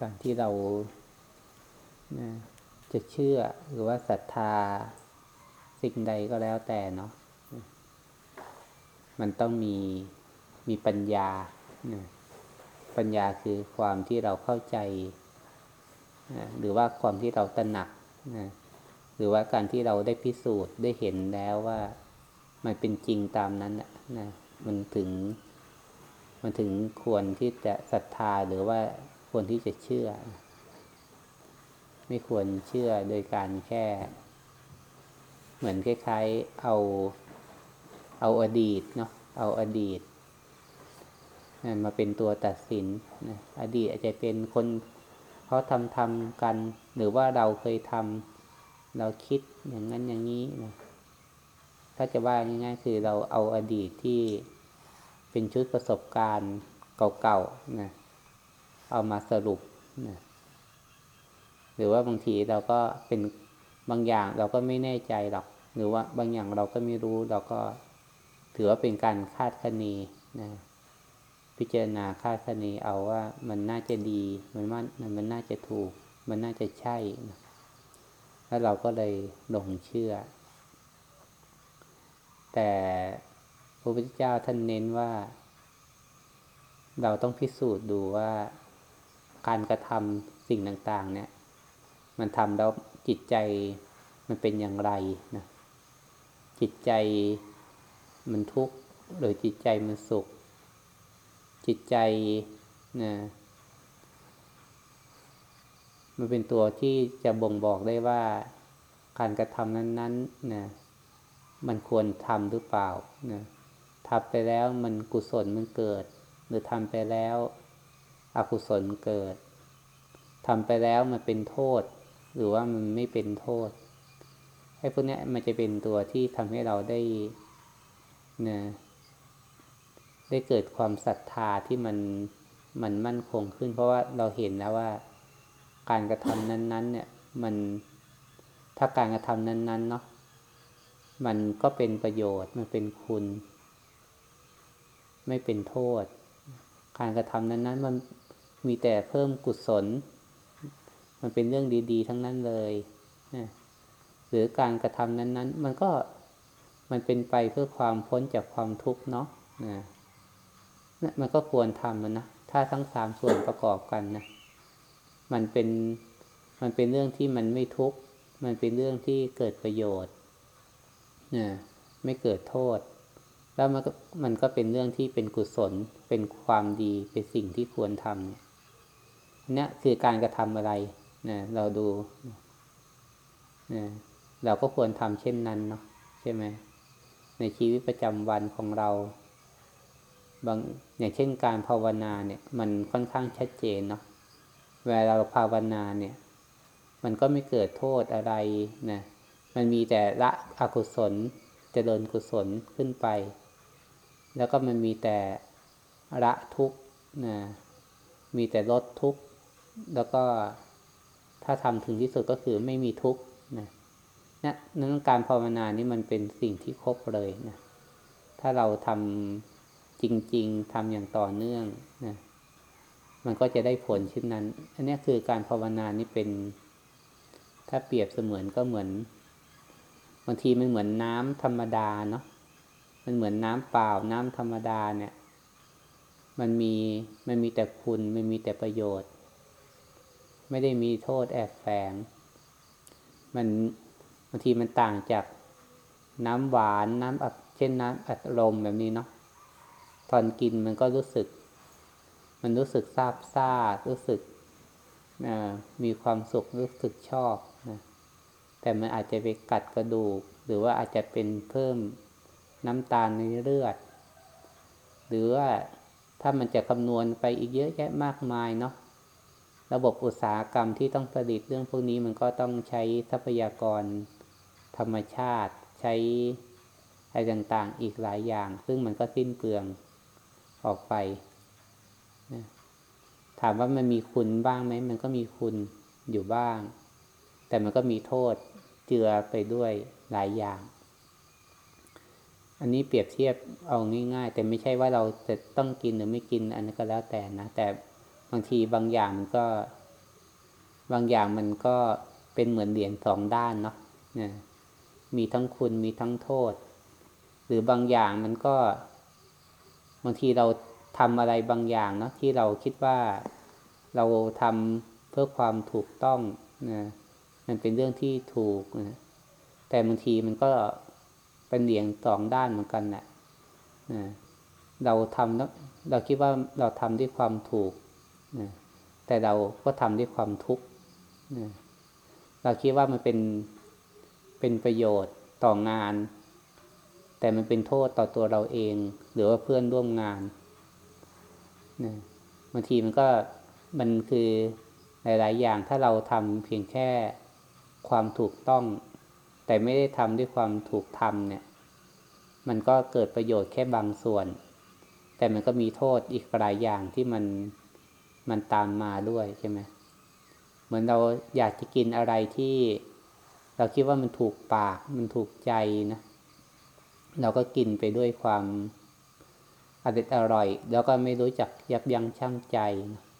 การที่เราจะเชื่อหรือว่าศรัทธาสิ่งใดก็แล้วแต่เนาะมันต้องมีมีปัญญา ปัญญาคือความที่เราเข้าใจ หรือว่าความที่เราตระหนัก หรือว่าการที่เราได้พิสูจน์ได้เห็นแล้วว่ามันเป็นจริงตามนั้นนะมันถึง มันถึงควรที่จะศรัทธาหรือว่า ควรที่จะเชื่อ ไม่ควรเชื่อโดยการแค่ เหมือนคล้ายๆ เอาเอาอดีตเนาะเอาอดีตนั่นมาเป็นตัวตัดสินนะอดีตอาจจะเป็นคนเขาทำทำกัน หรือว่าเราเคยทำเราคิดอย่างนั้นอย่างนี้นะถ้าจะว่าง่ายๆ คือเราเอาอดีตที่เป็นชุดประสบการณ์เก่าๆนะ เอามาสรุปนะหรือว่าบางทีเราก็เป็นบางอย่างเราก็ไม่แน่ใจหรอก หรือว่าบางอย่างเราก็ไม่รู้เราก็ถือว่าเป็นการคาดคะเนนะพิจารณาคาดคะเนเอาว่ามันน่าจะดีมันมันมันน่าจะถูก มันน่าจะใช่นะแล้วเราก็เลยหลงเชื่อ แต่พระพุทธเจ้าท่านเน้นว่า เราต้องพิสูจน์ดูว่า การกระทำสิ่งต่างๆ เนี่ย มันทำแล้วจิตใจมันเป็นอย่างไรนะจิตใจมันทุกข์หรือจิตใจมันสุข จิตใจนะมันเป็นตัวที่จะบ่งบอกได้ว่าการกระทำนั้นๆนะมันควรทำหรือเปล่านะทำไปแล้วมันกุศลมันเกิด หรือทำไปแล้ว อกุศลเกิดทำไปแล้วมันเป็นโทษ หรือว่ามันไม่เป็นโทษไอ้พวกนี้มันจะเป็นตัวที่ทำให้เราได้นะได้เกิดความศรัทธาที่มันมันมั่นคงขึ้น เพราะว่าเราเห็นแล้วว่าการกระทำนั้น ๆ เนี่ย มันถ้าการกระทำนั้น ๆ เนาะมันก็เป็นประโยชน์มันเป็นคุณ ไม่เป็นโทษ การกระทำนั้น ๆ มัน มีแต่เพิ่มกุศล มันเป็นเรื่องดี ๆ ทั้งนั้นเลยนะหรือการกระทำนั้น ๆ มันก็มันเป็นไปเพื่อความพ้นจากความทุกข์เนาะนะนะมันก็ควรทำมันนะ ถ้าทั้งสามส่วนประกอบกันนะ มันเป็น มันเป็นเรื่องที่มันไม่ทุกข์ มันเป็นเรื่องที่เกิดประโยชน์นะไม่เกิดโทษ แล้วมันก็มันก็เป็นเรื่องที่เป็นกุศล เป็นความดี เป็นสิ่งที่ควรทำเนี่ย นี่คือการกระทำอะไรนะเราดูนะเราก็ควรทำเช่นนั้นเนาะใช่ไหมในชีวิตประจำวันของเราบางอย่างเช่นการภาวนาเนี่ยมันค่อนข้างชัดเจนเนาะเวลาเราภาวนาเนี่ย มันก็ไม่เกิดโทษอะไรนะมันมีแต่ละอกุศลเจริญกุศลขึ้นไป แล้วก็มันมีแต่ละทุกนะมีแต่ลดทุก แล้วก็ถ้าทำถึงที่สุดก็คือไม่มีทุกข์นะนะนั้นการภาวนานี่มันเป็นสิ่งที่ครบเลยนะถ้าเราทำจริง ๆทำอย่างต่อเนื่องนะมันก็จะได้ผลเช่นนั้น อันนี้คือการภาวนานี่เป็น ถ้าเปรียบเสมือนก็เหมือนบางทีมันเหมือนน้ำธรรมดาเนาะมันเหมือนน้ำเปล่า น้ำธรรมดาเนี่ย มันมีมันมีแต่คุณมันมีแต่ประโยชน์ ไม่ได้มีโทษแอบแฝง มันบางทีมันต่างจากน้ำหวานน้ำอัดเช่นน้ำอัดลมแบบนี้เนาะตอนกินมันก็รู้สึก มันรู้สึกซาบซ่ารู้สึกมีความสุขรู้สึกชอบนะแต่มันอาจจะไปกัดกระดูก หรือว่าอาจจะเป็นเพิ่มน้ำตาลในเลือด หรือว่าถ้ามันจะคำนวณไปอีกเยอะแยะมากมายเนาะ ระบบอุตสาหกรรมที่ต้องผลิตเรื่องพวกนี้มันก็ต้องใช้ทรัพยากรธรรมชาติใช้อะไรต่างๆ อีกหลายอย่าง ซึ่งมันก็สิ้นเปลืองออกไปนะถามว่ามันมีคุณบ้างไหม มันก็มีคุณอยู่บ้าง แต่มันก็มีโทษเจือไปด้วยหลายอย่าง อันนี้เปรียบเทียบเอาง่าย ๆ แต่ไม่ใช่ว่าเราจะต้องกินหรือไม่กินอันนั้นก็แล้วแต่นะ แต่ บางทีบางอย่างมันก็ บางอย่างมันก็เป็นเหมือนเหรียญสองด้านเนาะนะมีทั้งคุณมีทั้งโทษ หรือบางอย่างมันก็ บางทีเราทำอะไรบางอย่างเนาะที่เราคิดว่าเราทำเพื่อความถูกต้องนะมันเป็นเรื่องที่ถูกนะแต่บางทีมันก็เป็นเหรียญสองด้านเหมือนกันแหละนะเราทำเราคิดว่าเราทำด้วยความถูก แต่เราก็ทำด้วยความทุกข์เราคิดว่ามันเป็นเป็นประโยชน์ต่องาน แต่มันเป็นโทษต่อตัวเราเอง หรือว่าเพื่อนร่วมงานบางทีมันก็มันคือหลาย ๆ อย่างถ้าเราทำเพียงแค่ความถูกต้อง แต่ไม่ได้ทำด้วยความถูกทำเนี่ย มันก็เกิดประโยชน์แค่บางส่วน แต่มันก็มีโทษอีกหลายอย่างที่มัน มันตามมาด้วยใช่ไหมเหมือนเราอยากจะกินอะไรที่ เราคิดว่ามันถูกปาก มันถูกใจนะ เราก็กินไปด้วยความอร่อยอร่อย แล้วก็ไม่รู้จักยับยั้งชั่งใจ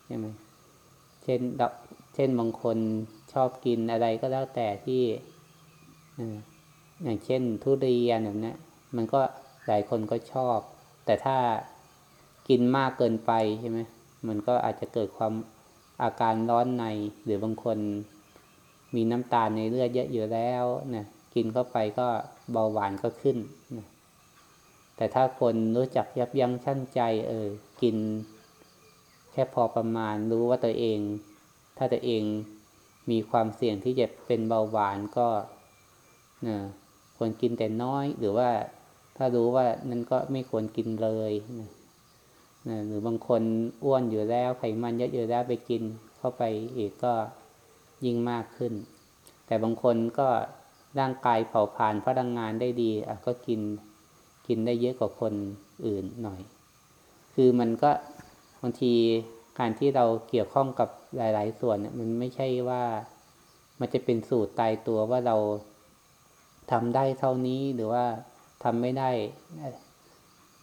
ใช่ไหมเช่นเช่นบางคนชอบกินอะไรก็แล้วแต่ที่อย่างเช่นทุเรียนแบบนี้มันก็หลายคนก็ชอบ แต่ถ้ากินมากเกินไปใช่ไหม มันก็อาจจะเกิดความอาการร้อนในหรือบางคนมีน้ำตาลในเลือดเยอะอยู่แล้วนะกินเข้าไปก็เบาหวานก็ขึ้นนะแต่ถ้าคนรู้จักยับยั้งชั่งใจ เออ กิน แค่พอประมาณรู้ว่าตัวเอง ถ้าตัวเองมีความเสี่ยงที่จะเป็นเบาหวานก็นะควรกินแต่น้อย หรือว่าถ้ารู้ว่านั้นก็ไม่ควรกินเลยนะ นะหรือบางคนอ้วนอยู่แล้วไขมันเยอะอยู่แล้วไปกินเข้าไปอีกก็ยิ่งมากขึ้น แต่บางคนก็ร่างกายเผาผลาญพลังงานได้ดีอะก็กินกินได้เยอะกว่าคนอื่นหน่อย คือมันก็บางทีการที่เราเกี่ยวข้องกับหลาย ๆ ส่วนเนี่ยมันไม่ใช่ว่ามันจะเป็นสูตรตายตัวว่าเราทำได้เท่านี้หรือว่าทำไม่ได้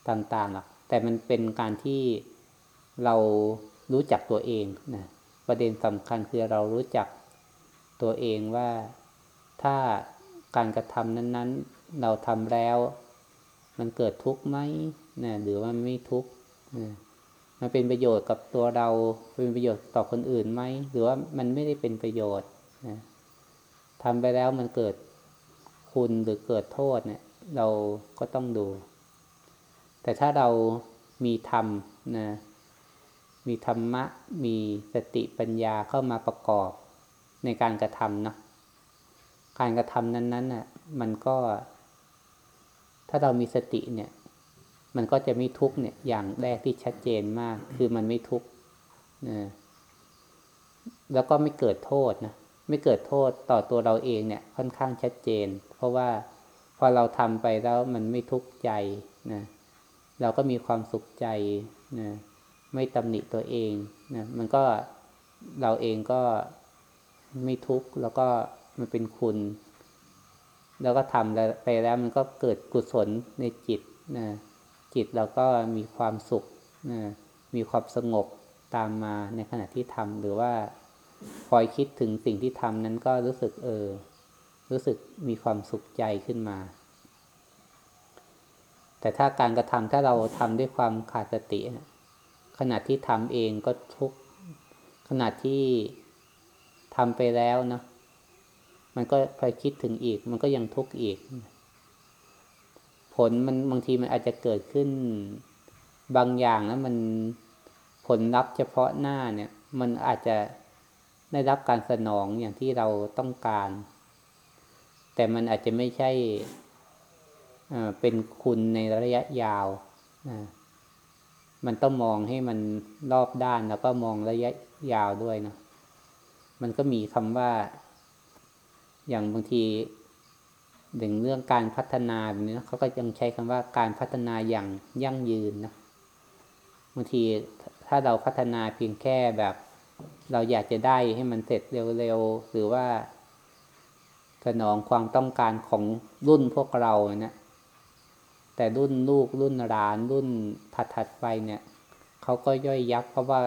ต่างๆหรอก แต่มันเป็นการที่เรารู้จักตัวเองนะประเด็นสำคัญคือเรารู้จักตัวเองว่าถ้าการกระทำนั้น ๆ เราทำแล้ว มันเกิดทุกข์ไหมนะหรือว่าไม่ทุกข์นะมันเป็นประโยชน์กับตัวเราเป็นประโยชน์ต่อคนอื่นไหมหรือว่ามันไม่ได้เป็นประโยชน์นะทำไปแล้วมันเกิดคุณหรือเกิดโทษเนี่ย เราก็ต้องดู แต่ถ้าเรามีธรรมนะมีธรรมะ มีสติปัญญาเข้ามาประกอบในการกระทำเนาะการกระทำนั้นๆน่ะมันก็ ถ้าเรามีสติเนี่ย มันก็จะไม่ทุกเนี่ย อย่างแรกที่ชัดเจนมาก คือมันไม่ทุกนะแล้วก็ไม่เกิดโทษนะไม่เกิดโทษต่อตัวเราเองเนี่ย ค่อนข้างชัดเจน เพราะว่าพอเราทำไปแล้วมันไม่ทุกข์ใจนะ เราก็มีความสุขใจนะไม่ตำหนิตัวเองนะมันก็เราเองก็ไม่ทุกข์แล้วก็มันเป็นคุณ แล้วก็ทำไปแล้วมันก็เกิดกุศลในจิตนะจิตเราก็มีความสุขนะมีความสงบตามมาในขณะที่ทำหรือว่าคอยคิดถึงสิ่งที่ทำนั้นก็รู้สึกเออ รู้สึกมีความสุขใจขึ้นมา แต่ถ้าการกระทำถ้าเราทำด้วยความขาดสติขณะที่ทำเองก็ทุกขณะที่ทำไปแล้วเนาะมันก็ไปคิดถึงอีก มันก็ยังทุกข์อีก ผลมันบางทีมันอาจจะเกิดขึ้นบางอย่างแล้วมันผลลัพธ์เฉพาะหน้าเนี่ย มันอาจจะได้รับการสนองอย่างที่เราต้องการ แต่มันอาจจะไม่ใช่ เป็นคุณในระยะยาวมันต้องมองให้มันรอบด้านแล้วก็มองระยะยาวด้วยเนาะมันก็มีคำว่า อย่างบางทีถึงเรื่องการพัฒนาแบบนี้เขาก็ยังใช้คำว่าการพัฒนาอย่างยั่งยืนนะบางทีถ้าเราพัฒนาเพียงแค่แบบ เราอยากจะได้ให้มันเสร็จเร็วๆหรือว่าสนองความต้องการของรุ่นพวกเราเนี่ย แต่รุ่นลูกรุ่นหลานรุ่นถัดๆไปเนี่ยเขาก็ย่อยยับเพราะว่า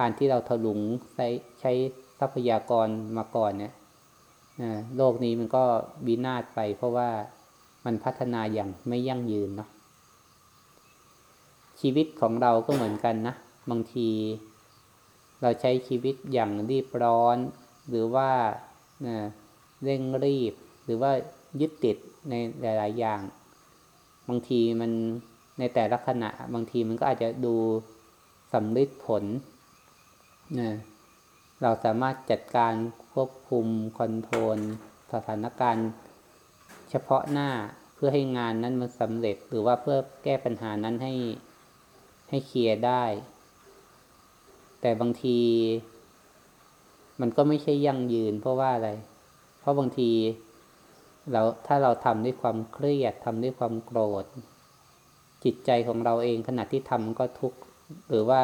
การที่เราถลุงใช้ใช้ทรัพยากรมาก่อนเนี่ยโลกนี้มันก็วินาศไป เพราะว่ามันพัฒนาอย่างไม่ยั่งยืนเนาะชีวิตของเราก็เหมือนกันนะ บางที เราใช้ชีวิตอย่างรีบร้อน หรือว่าเร่งรีบ หรือว่ายึดติดในหลาย ๆ อย่าง บางทีมันในแต่ละขณะ บางทีมันก็อาจจะดูสำลิดผลนะเราสามารถจัดการควบคุมคอนโทรลสถานการณ์เฉพาะหน้าเพื่อให้งานนั้นมันสำเร็จ หรือว่าเพื่อแก้ปัญหานั้นให้ให้เคลียร์ได้ แต่บางที มันก็ไม่ใช่ยั่งยืนเพราะว่าอะไร เพราะบางที เราถ้าเราทำด้วยความเครียดทำด้วยความโกรธ จิตใจของเราเองขณะที่ทำก็ทุกข์หรือว่า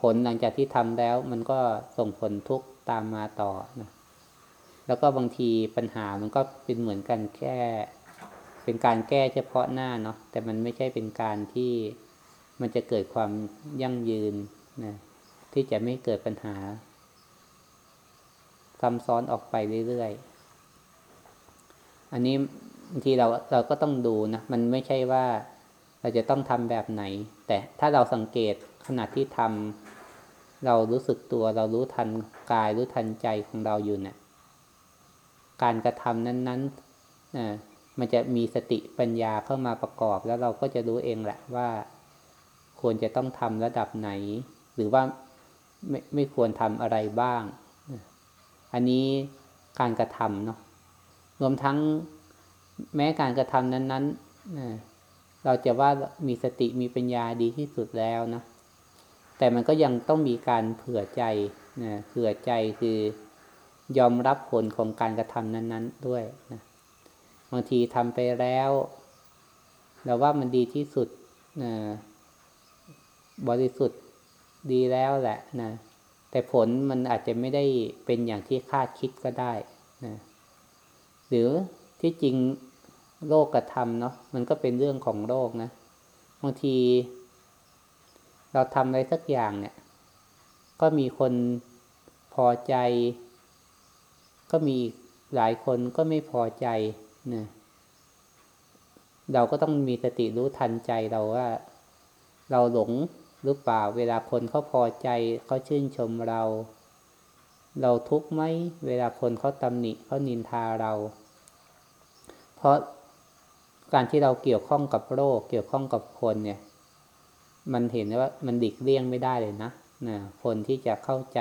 ผลหลังจากที่ทำแล้วมันก็ส่งผลทุกข์ตามมาต่อนะแล้วก็บางทีปัญหามันก็เป็นเหมือนกันแค่เป็นการแก้เฉพาะหน้าเนาะแต่มันไม่ใช่เป็นการที่มันจะเกิดความยั่งยืนนะที่จะไม่เกิดปัญหาซ้ำซ้อนออกไปเรื่อยๆ อันนี้บางทีเราเราก็ต้องดูนะ มันไม่ใช่ว่าเราจะต้องทำแบบไหน แต่ถ้าเราสังเกตขณะที่ทำเรารู้สึกตัวเรารู้ทันกายรู้ทันใจของเราอยู่เนะี่ยการกระทำนั้นๆนะมันจะมีสติปัญญาเข้ามาประกอบ แล้วเราก็จะรู้เองแหละว่า ควรจะต้องทำระดับไหน หรือว่าไม่ไม่ควรทำอะไรบ้าง อันนี้การกระทำเนาะ รวมทั้งแม้การกระทำนั้นๆ เราจะว่ามีสติมีปัญญาดีที่สุดแล้วนะ แต่มันก็ยังต้องมีการเผื่อใจนะเผื่อใจคือยอมรับผลของการกระทำนั้น ๆ ด้วยนะบางทีทำไปแล้วเราว่ามันดีที่สุดนะบริสุทธิ์ดีแล้วแหละนะแต่ผลมันอาจจะไม่ได้เป็นอย่างที่คาดคิดก็ได้นะ หรือที่จริงโลกกระทำเนาะมันก็เป็นเรื่องของโลกนะบางที เราทำอะไรสักอย่างเนี่ย ก็มีคนพอใจ ก็มีหลายคนก็ไม่พอใจนะเราก็ต้องมีสติรู้ทันใจเราว่า เราหลงหรือเปล่า เวลาคนเขาพอใจเขาชื่นชมเรา เราทุกข์ไหมเวลาคนเขาตำหนิเขานินทาเรา เพราะการที่เราเกี่ยวข้องกับโรค เกี่ยวข้องกับคนเนี่ย มันเห็นว่ามันดิกเลี่ยงไม่ได้เลยนะนะคนที่จะเข้าใจ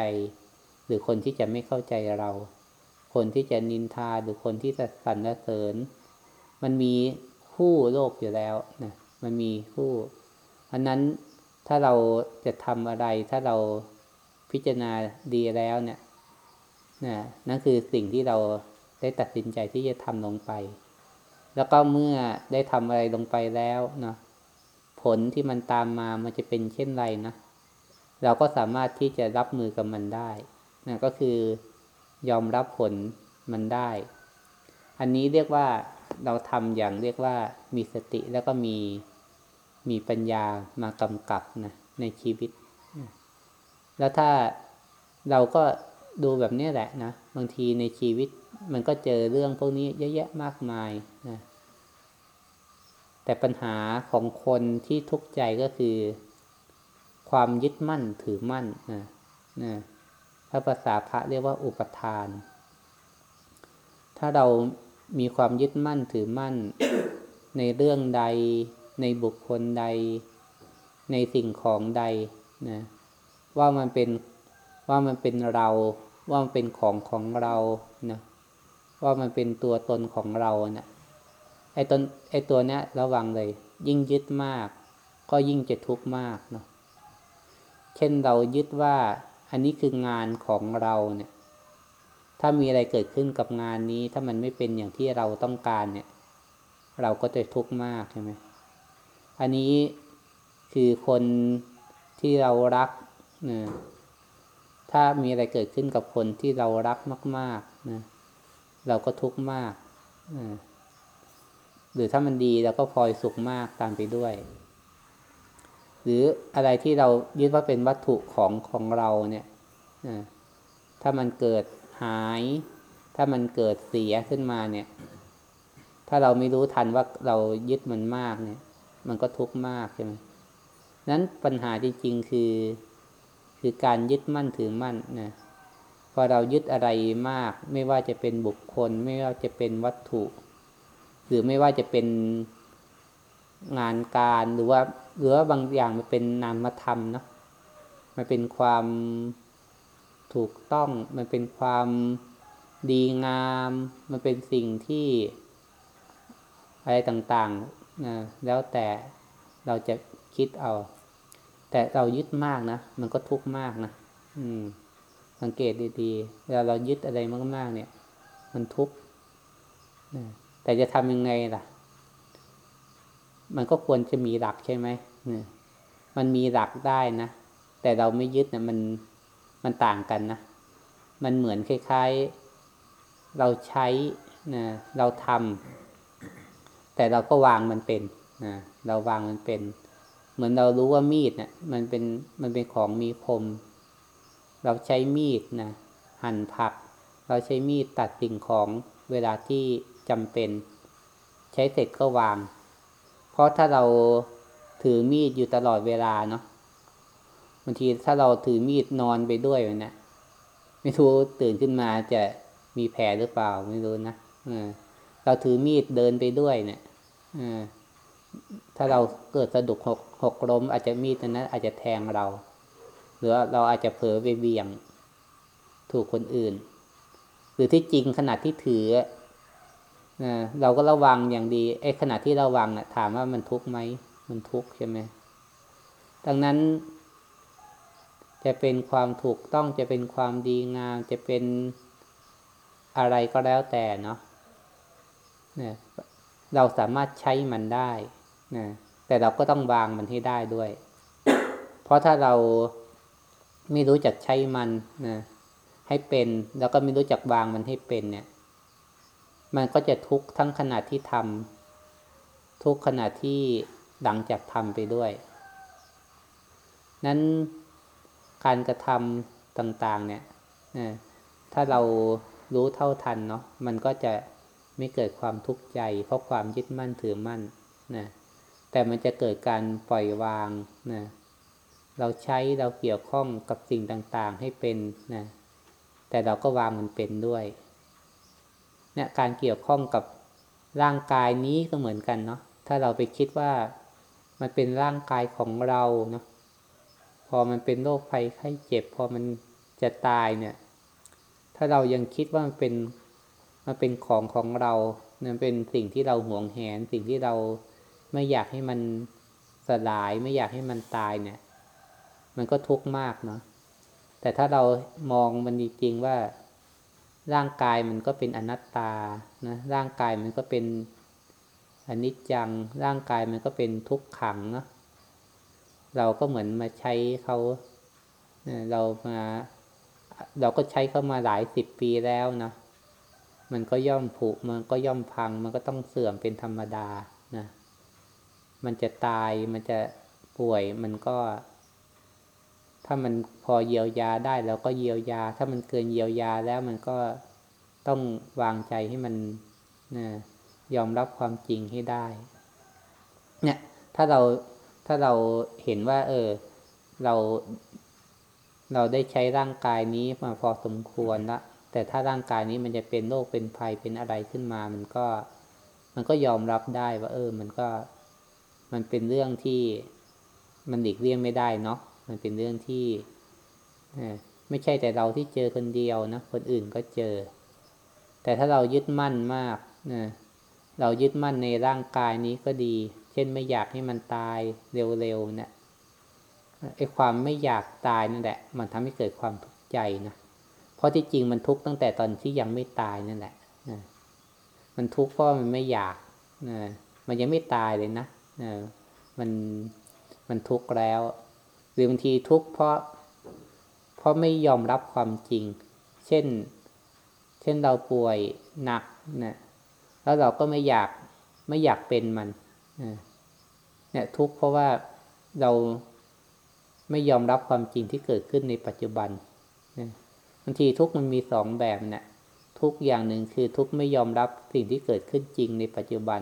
หรือคนที่จะไม่เข้าใจเรา คนที่จะนินทาหรือคนที่จะสรรเสริญ มันมีคู่โลกอยู่แล้วนะมันมีคู่อันนั้นถ้าเราจะทำอะไรถ้าเราพิจารณาดีแล้วเนี่ยนะนั่นคือสิ่งที่เราได้ตัดสินใจที่จะทำลงไป แล้วก็เมื่อได้ทำอะไรลงไปแล้วนะผลที่มันตามมามันจะเป็นเช่นไรนะเราก็สามารถที่จะรับมือกับมันได้นะก็คือยอมรับผลมันได้ อันนี้เรียกว่าเราทำอย่างเรียกว่ามีสติแล้วก็มีมีปัญญามากำกับนะในชีวิต แล้วถ้าเราก็ดูแบบนี้แหละนะ บางทีในชีวิต มันก็เจอเรื่องพวกนี้เยอะแยะมากมายนะแต่ปัญหาของคนที่ทุกข์ใจก็คือ ความยึดมั่นถือมั่นนะนะถ้าภาษาพระเรียกว่าอุปทาน ถ้าเรามีความยึดมั่นถือมั่น ในเรื่องใด ในบุคคลใด ในสิ่งของใดนะว่ามันเป็นว่ามันเป็นเรา ว่ามันเป็นของของเรานะ ว่ามันเป็นตัวตนของเราเนะี่ยไอ้ตนไอ้ตัวเนี้ยระวังเลย ยิ่งยึดมาก ก็ยิ่งจะทุกข์มากเนาะเช่นเรายึดว่าอันนี้คืองานของเราเนี่ย ถ้ามีอะไรเกิดขึ้นกับงานนี้ ถ้ามันไม่เป็นอย่างที่เราต้องการเนี่ย เราก็จะทุกข์มากใช่ไหมอันนี้คือคนที่เรารักนะถ้ามีอะไรเกิดขึ้นกับคนที่เรารักมาก ๆ นะ เราก็ทุกข์มากหรือถ้ามันดีเราก็พลอยสุขมากตามไปด้วย หรืออะไรที่เรายึดว่าเป็นวัตถุของของเราเนี่ยถ้ามันเกิดหาย ถ้ามันเกิดเสียขึ้นมาเนี่ย ถ้าเราไม่รู้ทันว่าเรายึดมันมากเนี่ย มันก็ทุกข์มากใช่ไหมนั้นปัญหาจริงๆคือ คือการยึดมั่นถือมั่นนะ พอเรายึดอะไรมาก ไม่ว่าจะเป็นบุคคล ไม่ว่าจะเป็นวัตถุ หรือไม่ว่าจะเป็นงานการหรือว่าหรือว่าบางอย่างมันเป็นนามธรรมเนาะมันเป็นความถูกต้อง มันเป็นความดีงาม มันเป็นสิ่งที่อะไรต่างๆนะแล้วแต่เราจะคิดเอา แต่เรายึดมากนะ มันก็ทุกข์มากนะ อืม สังเกตดีๆเวลาเรายึดอะไรมากๆเนี่ย มันทุกข์แต่จะทำยังไงล่ะ มันก็ควรจะมีหลักใช่ไหมมันมีหลักได้นะ แต่เราไม่ยึดนะมันมันต่างกันนะ มันเหมือนคล้ายๆ เราใช้นะเราทำแต่เราก็วางมันเป็นนะเราวางมันเป็น เหมือนเรารู้ว่ามีดเนะี่ยมันเป็นมันเป็นของมีคม เราใช้มีดนะหั่นผัก เราใช้มีดตัดสิ่งของเวลาที่จำเป็น ใช้เสร็จก็วาง เพราะถ้าเราถือมีดอยู่ตลอดเวลาเนาะบางทีถ้าเราถือมีดนอนไปด้วยเนี่ยไม่รู้ตื่นขึ้นมาจะมีแผลหรือเปล่าไม่รู้นะเราถือมีดเดินไปด้วยเนี่ยถ้าเราเกิดสะดุกหกหกล้มอาจจะมีดนั้นอาจจะแทงเรา หรือเราอาจจะเผลอไปเบี่ยง ถูกคนอื่น หรือที่จริงขนาดที่ถือนะเราก็ระวังอย่างดีไอ้ขณะที่ระวังนะถามว่ามันทุกข์ไหมมันทุกข์ใช่ไหมดังนั้น จะเป็นความถูกต้องจะเป็นความดีงาม จะเป็นอะไรก็แล้วแต่เนาะเนี่ยเราสามารถใช้มันได้นะแต่เราก็ต้องวางมันให้ได้ด้วย เพราะถ้าเรา ไม่รู้จักใช้มันนะให้เป็น แล้วก็ไม่รู้จักวางมันให้เป็นเนี่ย มันก็จะทุกข์ทั้งขณะที่ทำทุกขณะที่หลังจากทำไปด้วย นั้นการกระทำต่าง ๆ เนี่ยถ้าเรารู้เท่าทันเนาะมันก็จะไม่เกิดความทุกข์ใจ เพราะความยึดมั่นถือมั่นนะแต่มันจะเกิดการปล่อยวางนะ เราใช้เราเกี่ยวข้องกับสิ่งต่างๆให้เป็นนะแต่เราก็วางมันเป็นด้วยเนี่ยการเกี่ยวข้องกับร่างกายนี้ก็เหมือนกันเนาะถ้าเราไปคิดว่ามันเป็นร่างกายของเราเนาะพอมันเป็นโรคภัยไข้เจ็บ พอมันจะตายเนี่ย ถ้าเรายังคิดว่ามันเป็นมันเป็นของของเรามันเป็นสิ่งที่เราหวงแหน สิ่งที่เราไม่อยากให้มันสลาย ไม่อยากให้มันตายเนี่ย มันก็ทุกข์มากเนาะแต่ถ้าเรามองมันจริงๆว่าร่างกายมันก็เป็นอนัตตานะร่างกายมันก็เป็นอนิจจัง ร่างกายมันก็เป็นทุกขังเนาะเราก็เหมือนมาใช้เขาเรามาเราก็ใช้เขามาหลายสิบปีแล้วนะมันก็ย่อมผุมันก็ย่อมพัง มันก็ต้องเสื่อมเป็นธรรมดานะมันจะตายมันจะป่วยมันก็ ถ้ามันพอเยียวยาได้เราก็เยียวยา ถ้ามันเกินเยียวยาแล้วมันก็ต้องวางใจให้มันนะยอมรับความจริงให้ได้ เนี่ย ถ้าเราถ้าเราเห็นว่า เออ เรา เราได้ใช้ร่างกายนี้มาพอสมควรละแต่ถ้าร่างกายนี้มันจะเป็นโรคเป็นภัยเป็นอะไรขึ้นมา มันก็ มันก็ยอมรับได้ว่า เออ มันก็ มันเป็นเรื่องที่มันหลีกเลี่ยงไม่ได้เนาะ มันเป็นเรื่องที่ไม่ใช่แต่เราที่เจอคนเดียวนะคนอื่นก็เจอ แต่ถ้าเรายึดมั่นมากนะเรายึดมั่นในร่างกายนี้ก็ดี เช่นไม่อยากให้มันตายเร็วๆเนะี่ยไอ้ความไม่อยากตายนั่นแหละ มันทำให้เกิดความทุกข์ใจนะเพราะที่จริงมันทุกข์ตั้งแต่ตอนที่ยังไม่ตายนั่นแหละนะมันทุกข์เพราะมันไม่อยากนะมันยังไม่ตายเลยนะนะมันมันทุกข์แล้ว หรือบางทีทุกข์เพราะ เพราะไม่ยอมรับความจริง เช่น เช่นเราป่วยหนักนะแล้วเราก็ไม่อยากไม่อยากเป็นมันเนี่ยทุกข์เพราะว่าเราไม่ยอมรับความจริงที่เกิดขึ้นในปัจจุบันบางทีทุกมันมีสองแบบนะ่ะทุกอย่างหนึ่งคือทุกไม่ยอมรับสิ่งที่เกิดขึ้นจริงในปัจจุบัน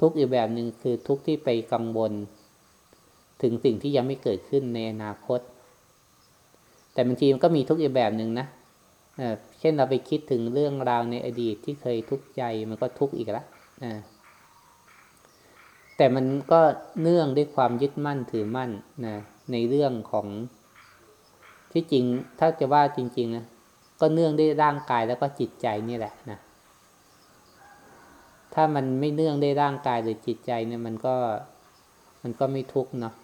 ทุกอีกแบบหนึ่งคือทุกที่ไปกังวล ถึงสิ่งที่ยังไม่เกิดขึ้นในอนาคต แต่บางทีมันก็มีทุกข์อีกแบบหนึ่งนะเช่นเราไปคิดถึงเรื่องราวในอดีตที่เคยทุกข์ใจมันก็ทุกข์อีกล้วแต่มันก็เนื่องด้วยความยึดมั่นถือมั่นนะในเรื่องของที่จริงถ้าจะว่าจริงๆนะก็เนื่องด้วยร่างกายแล้วก็จิตใจนี่แหละนะถ้ามันไม่เนื่องด้วยร่างกายหรือจิตใจเนี่ยมันก็มันก็ไม่ทุกข์เนาะ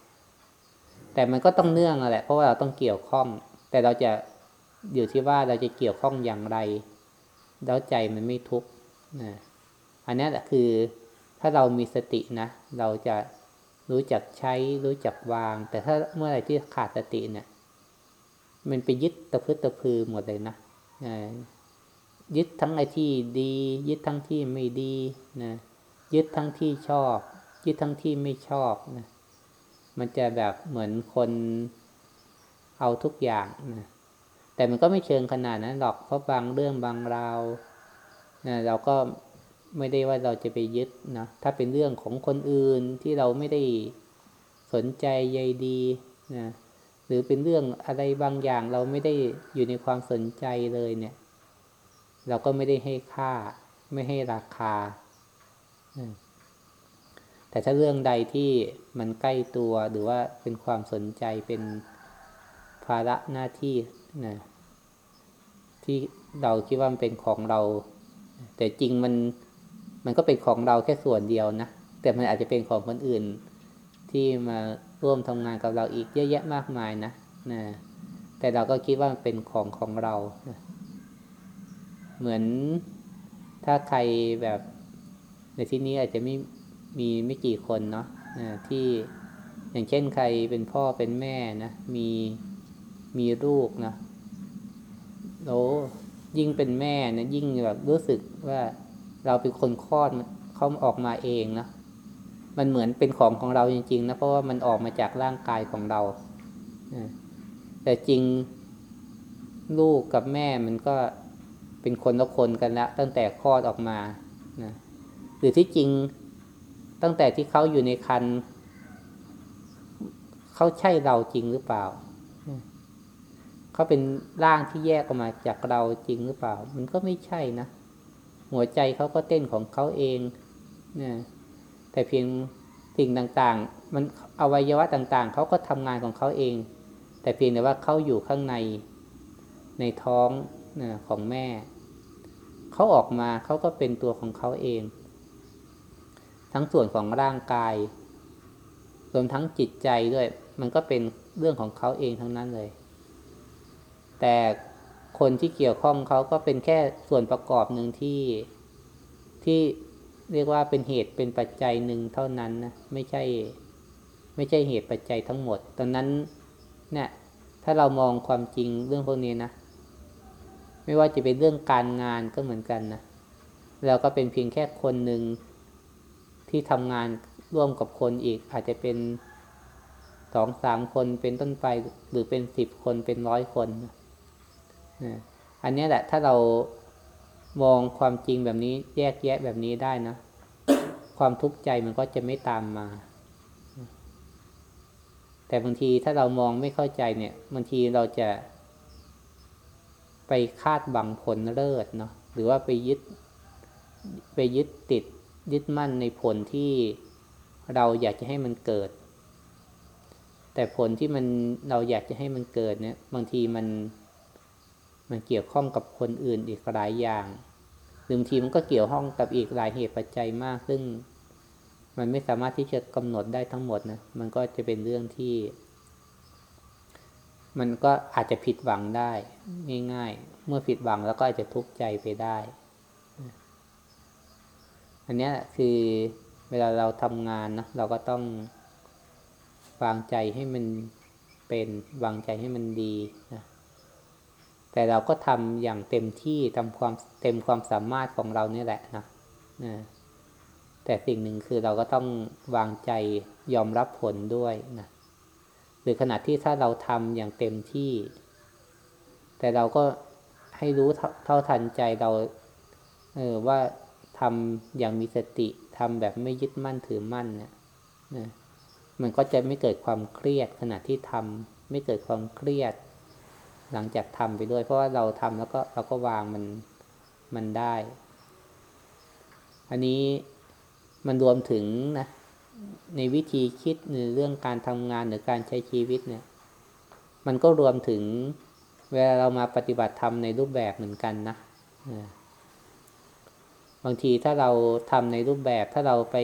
แต่มันก็ต้องเนื่องแหละ เพราะว่าเราต้องเกี่ยวข้อง แต่เราจะอยู่ที่ว่าเราจะเกี่ยวข้องอย่างไร แล้วใจมันไม่ทุกข์นะอันนี้แหละคือถ้าเรามีสตินะ เราจะรู้จักใช้รู้จักวาง แต่ถ้าเมื่อไหร่ที่ขาดสติเนะี่ย มันไปยึดตะพื้ตะพือหมดเลยนะยึดทั้งไอที่ดี ยึดทั้งที่ไม่ดีนะยึดทั้งที่ชอบ ยึดทั้งที่ไม่ชอบนะ มันจะแบบเหมือนคนเอาทุกอย่างนะแต่มันก็ไม่เชิงขนาดนั้นหรอกเพราะบางเรื่องบางราวนะเราก็ไม่ได้ว่าเราจะไปยึดนะถ้าเป็นเรื่องของคนอื่นที่เราไม่ได้สนใจใยดีนะหรือเป็นเรื่องอะไรบางอย่างเราไม่ได้อยู่ในความสนใจเลยเนี่ย เราก็ไม่ได้ให้ค่า ไม่ให้ราคา แต่ถ้าเรื่องใดที่มันใกล้ตัวหรือว่าเป็นความสนใจเป็นภาระหน้าที่นะที่เราคิดว่ามันเป็นของเรา แต่จริงมันมันก็เป็นของเราแค่ส่วนเดียวนะ แต่มันอาจจะเป็นของคนอื่น ที่มาร่วมทำงานกับเราอีกเยอะแยะมากมายนะนะแต่เราก็คิดว่ามันเป็นของของเรานะเหมือนถ้าใครแบบในที่นี้อาจจะไม่ มีไม่กี่คนเนาะนะที่อย่างเช่นใครเป็นพ่อเป็นแม่นะมีมีลูกนะโอ้ยิ่งเป็นแม่นะยิ่งแบบรู้สึกว่าเราเป็นคนคลอดเขาออกมาเองนะมันเหมือนเป็นของของเราจริงๆนะเพราะว่ามันออกมาจากร่างกายของเราแต่จริงลูกกับแม่มันก็เป็นคนละคนกันแล้วตั้งแต่คลอดออกมานะหรือที่จริง ตั้งแต่ที่เขาอยู่ในคันเขาใช่เราจริงหรือเปล่าเขาเป็นร่างที่แยกออกมาจากเราจริงหรือเปล่า มันก็ไม่ใช่นะหัวใจเขาก็เต้นของเขาเองนะแต่เพียงสิ่งต่างๆ มันอวัยวะต่างๆเขาก็ทำงานของเขาเอง แต่เพียงแต่ว่าเขาอยู่ข้างในในท้องนะของแม่ เขาออกมาเขาก็เป็นตัวของเขาเอง ทั้งส่วนของร่างกายรวมทั้งจิตใจด้วย มันก็เป็นเรื่องของเขาเองทั้งนั้นเลย แต่คนที่เกี่ยวข้องเขาก็เป็นแค่ส่วนประกอบหนึ่งที่ที่เรียกว่าเป็นเหตุเป็นปัจจัยหนึ่งเท่านั้นนะไม่ใช่ ไม่ใช่เหตุปัจจัยทั้งหมด ตอนนั้นเนี่ยถ้าเรามองความจริงเรื่องพวกนี้นะไม่ว่าจะเป็นเรื่องการงานก็เหมือนกันนะเราก็เป็นเพียงแค่คนหนึ่ง ที่ทำงานร่วมกับคนอีก อาจจะเป็นสองสามคนเป็นต้นไปหรือเป็นสิบคนเป็นร้อยคนอันนี้แหละถ้าเรามองความจริงแบบนี้แยกแยะแบบนี้ได้นะ ความทุกข์ใจมันก็จะไม่ตามมา แต่บางทีถ้าเรามองไม่เข้าใจเนี่ยบางทีเราจะไปคาดบังผลเลิศเนาะหรือว่าไปยึด ไปยึดติด ยึดมั่นในผลที่เราอยากจะให้มันเกิด แต่ผลที่มันเราอยากจะให้มันเกิดเนี่ย บางทีมันมันเกี่ยวข้องกับคนอื่นอีกหลายอย่างหรือบางทีมันก็เกี่ยวข้องกับอีกหลายเหตุปัจจัยมาก ซึ่งมันไม่สามารถที่จะกำหนดได้ทั้งหมดนะ มันก็จะเป็นเรื่องที่ มันก็อาจจะผิดหวังได้ง่าย ๆ เมื่อผิดหวังแล้วก็อาจจะทุกข์ใจไปได้ อันนี้คือเวลาเราทำงานนะเราก็ต้องวางใจให้มันเป็นวางใจให้มันดีนะแต่เราก็ทำอย่างเต็มที่ทำความเต็มความสามารถของเราเนี่แหละนะนะแต่สิ่งหนึ่งคือเราก็ต้องวางใจยอมรับผลด้วยนะหรือขณะที่ถ้าเราทำอย่างเต็มที่ แต่เราก็ให้รู้เท่าทันใจเราเออว่า ทำอย่างมีสติทำแบบไม่ยึดมั่นถือมั่นเนี่ยนะมันก็จะไม่เกิดความเครียดขณะที่ทำไม่เกิดความเครียด หลังจากทำไปด้วย เพราะว่าเราทำแล้วก็เราก็วางมันมันได้ อันนี้มันรวมถึงนะในวิธีคิดในเรื่องการทำงานหรือการใช้ชีวิตเนี่ย มันก็รวมถึงเวลาเรามาปฏิบัติธรรมในรูปแบบเหมือนกันนะ บางทีถ้าเราทำในรูปแบบถ้าเราไป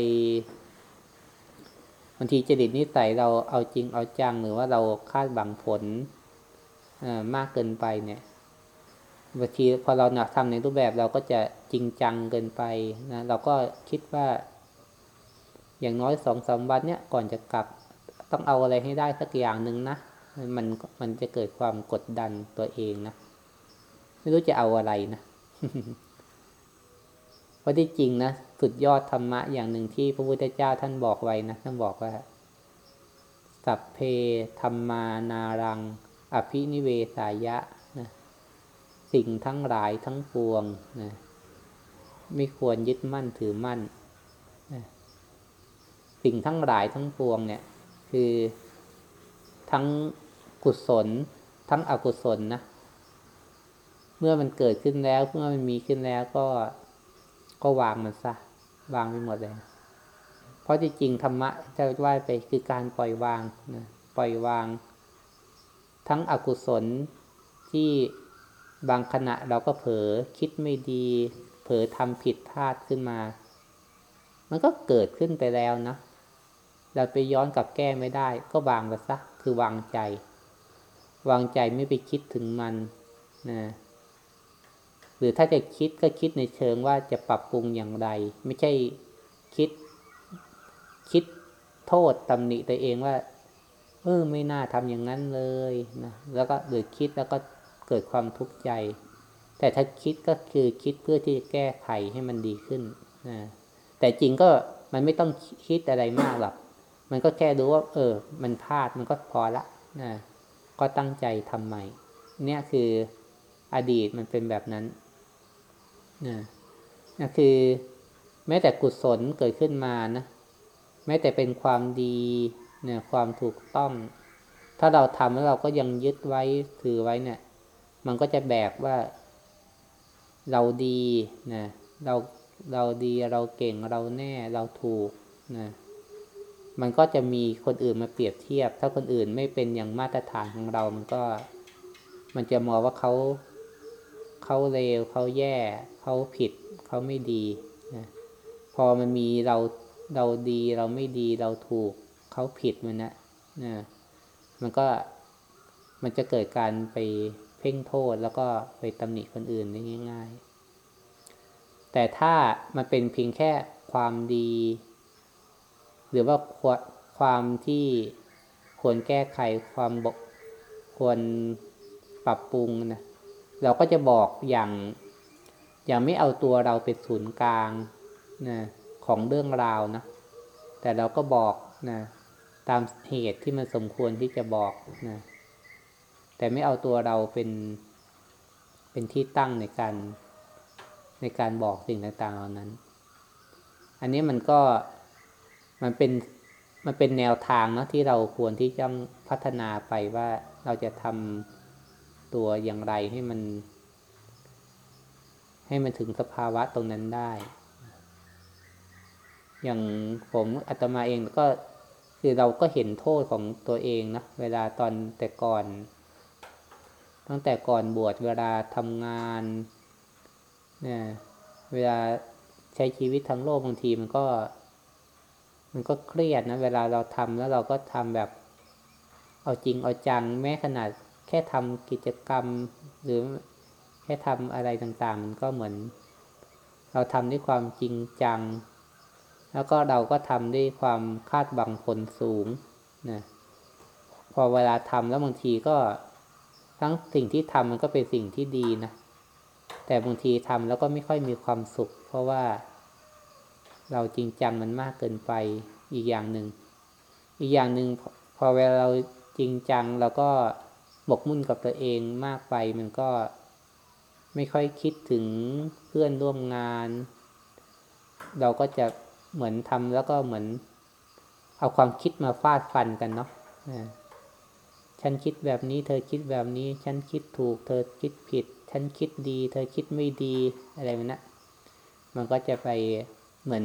บางทีจริตนิสัยเราเอาจริงเอาจังหรือว่าเราคาดบังผลมากเกินไปเนี่ยบางทีพอเราหนักทำในรูปแบบเราก็จะจริงจังเกินไปนะเราก็คิดว่า อย่างน้อยสองสามวันเนี่ยก่อนจะกลับต้องเอาอะไรให้ได้สักอย่างหนึ่งนะมันมันจะเกิดความกดดันตัวเองนะ ไม่รู้จะเอาอะไรนะ เพราะที่จริงนะสุดยอดธรรมะอย่างหนึ่งที่พระพุทธเจ้าท่านบอกไว้นะท่านบอกว่า สัพเพธรรมานารัง อภินิเวสายะนะสิ่งทั้งหลายทั้งปวงนะไม่ควรยึดมั่นถือมั่นนะสิ่งทั้งหลายทั้งปวงเนี่ย คือทั้งกุศล ทั้งอกุศลนะเมื่อมันเกิดขึ้นแล้วเมื่อมันมีขึ้นแล้วก็ ก็วางมันซะวางไปหมดเลย เพราะจริงๆธรรมะจะว่าไปคือการปล่อยวางนะปล่อยวาง ทั้งอกุศลที่บางขณะเราก็เผลอคิดไม่ดี เผลอทำผิดพลาดขึ้นมา มันก็เกิดขึ้นไปแล้วนะ เราไปย้อนกลับแก้ไม่ได้ ก็วางไปซะคือวางใจ วางใจไม่ไปคิดถึงมันนะ รือถ้าจะคิดก็คิดในเชิงว่าจะปรับปรุงอย่างไร ไม่ใช่คิด คิดโทษตำหนิตัวเองว่า เออไม่น่าทำอย่างนั้นเลยนะแล้วก็หรือคิดแล้วก็เกิดความทุกข์ใจ แต่ถ้าคิดก็คือคิดเพื่อที่จะแก้ไขให้มันดีขึ้นนะแต่จริงก็มันไม่ต้องคิดอะไรมากหรอกมันก็แค่รู้ว่า เออ มันพลาดมันก็พอละนะก็ตั้งใจทำใหม่ เนี่ยคืออดีตมันเป็นแบบนั้น นะนะคือแม้แต่กุศลเกิดขึ้นมานะแม้แต่เป็นความดีเนี่ยความถูกต้อง ถ้าเราทำแล้วเราก็ยังยึดไว้ถือไว้เนี่ย มันก็จะแบกว่า เราดีนะเราเราดีเราเก่งเราแน่เราถูกนะมันก็จะมีคนอื่นมาเปรียบเทียบ ถ้าคนอื่นไม่เป็นอย่างมาตรฐานของเรา มันก็ มันจะมองว่าเขาเขาเลวเขาแย่ เขาผิดเขาไม่ดีนะพอมันมีเราเราดีเราไม่ดีเราถูกเขาผิดมันนะนะมันก็มันจะเกิดการไปเพ่งโทษแล้วก็ไปตำหนิคนอื่นได้ง่าย ๆ แต่ถ้ามันเป็นเพียงแค่ความดี หรือว่าความที่ควรแก้ไขความบกควรปรับปรุงนะเราก็จะบอกอย่าง อย่าไม่เอาตัวเราเป็นศูนย์กลางนะของเรื่องราวนะ แต่เราก็บอกนะตามเหตุที่มันสมควรที่จะบอกนะแต่ไม่เอาตัวเราเป็นเป็นที่ตั้งในการในการบอกสิ่งต่างๆเหล่านั้น อันนี้มันก็มันเป็นมันเป็นแนวทางเนาะที่เราควรที่จะพัฒนาไปว่าเราจะทำตัวอย่างไรให้มัน ให้มันถึงสภาวะตรงนั้นได้ อย่างผมอาตมาเองก็คือเราก็เห็นโทษของตัวเองนะเวลาตอนแต่ก่อน ตั้งแต่ก่อนบวชเวลาทำงานเนี่ยเวลาใช้ชีวิตทั้งโลกบางทีมันก็ มันก็เครียดนะ เวลาเราทำแล้วเราก็ทำแบบ เอาจริงเอาจังแม้ขนาดแค่ทำกิจกรรม หรือ แค่ทำอะไรต่างๆ มันก็เหมือน เราทำด้วยความจริงจัง แล้วก็เราก็ทำด้วยความคาดบังผลสูงนะพอเวลาทำแล้วบางทีก็ทั้งสิ่งที่ทำมันก็เป็นสิ่งที่ดีนะ แต่บางทีทำแล้วก็ไม่ค่อยมีความสุข เพราะว่า เราจริงจังมันมากเกินไปอีกอย่างหนึ่ง อีกอย่างหนึ่งพอเวลาเราจริงจังแล้วก็หมกมุ่นกับตัวเองมากไปมันก็ ไม่ค่อยคิดถึงเพื่อนร่วมงาน เราก็จะเหมือนทำแล้วก็เหมือน เอาความคิดมาฟาดฟันกันเนาะฉันคิดแบบนี้ เธอคิดแบบนี้ ฉันคิดถูก เธอคิดผิด ฉันคิดดี เธอคิดไม่ดีอะไรแบบนั้นมันก็จะไปเหมือน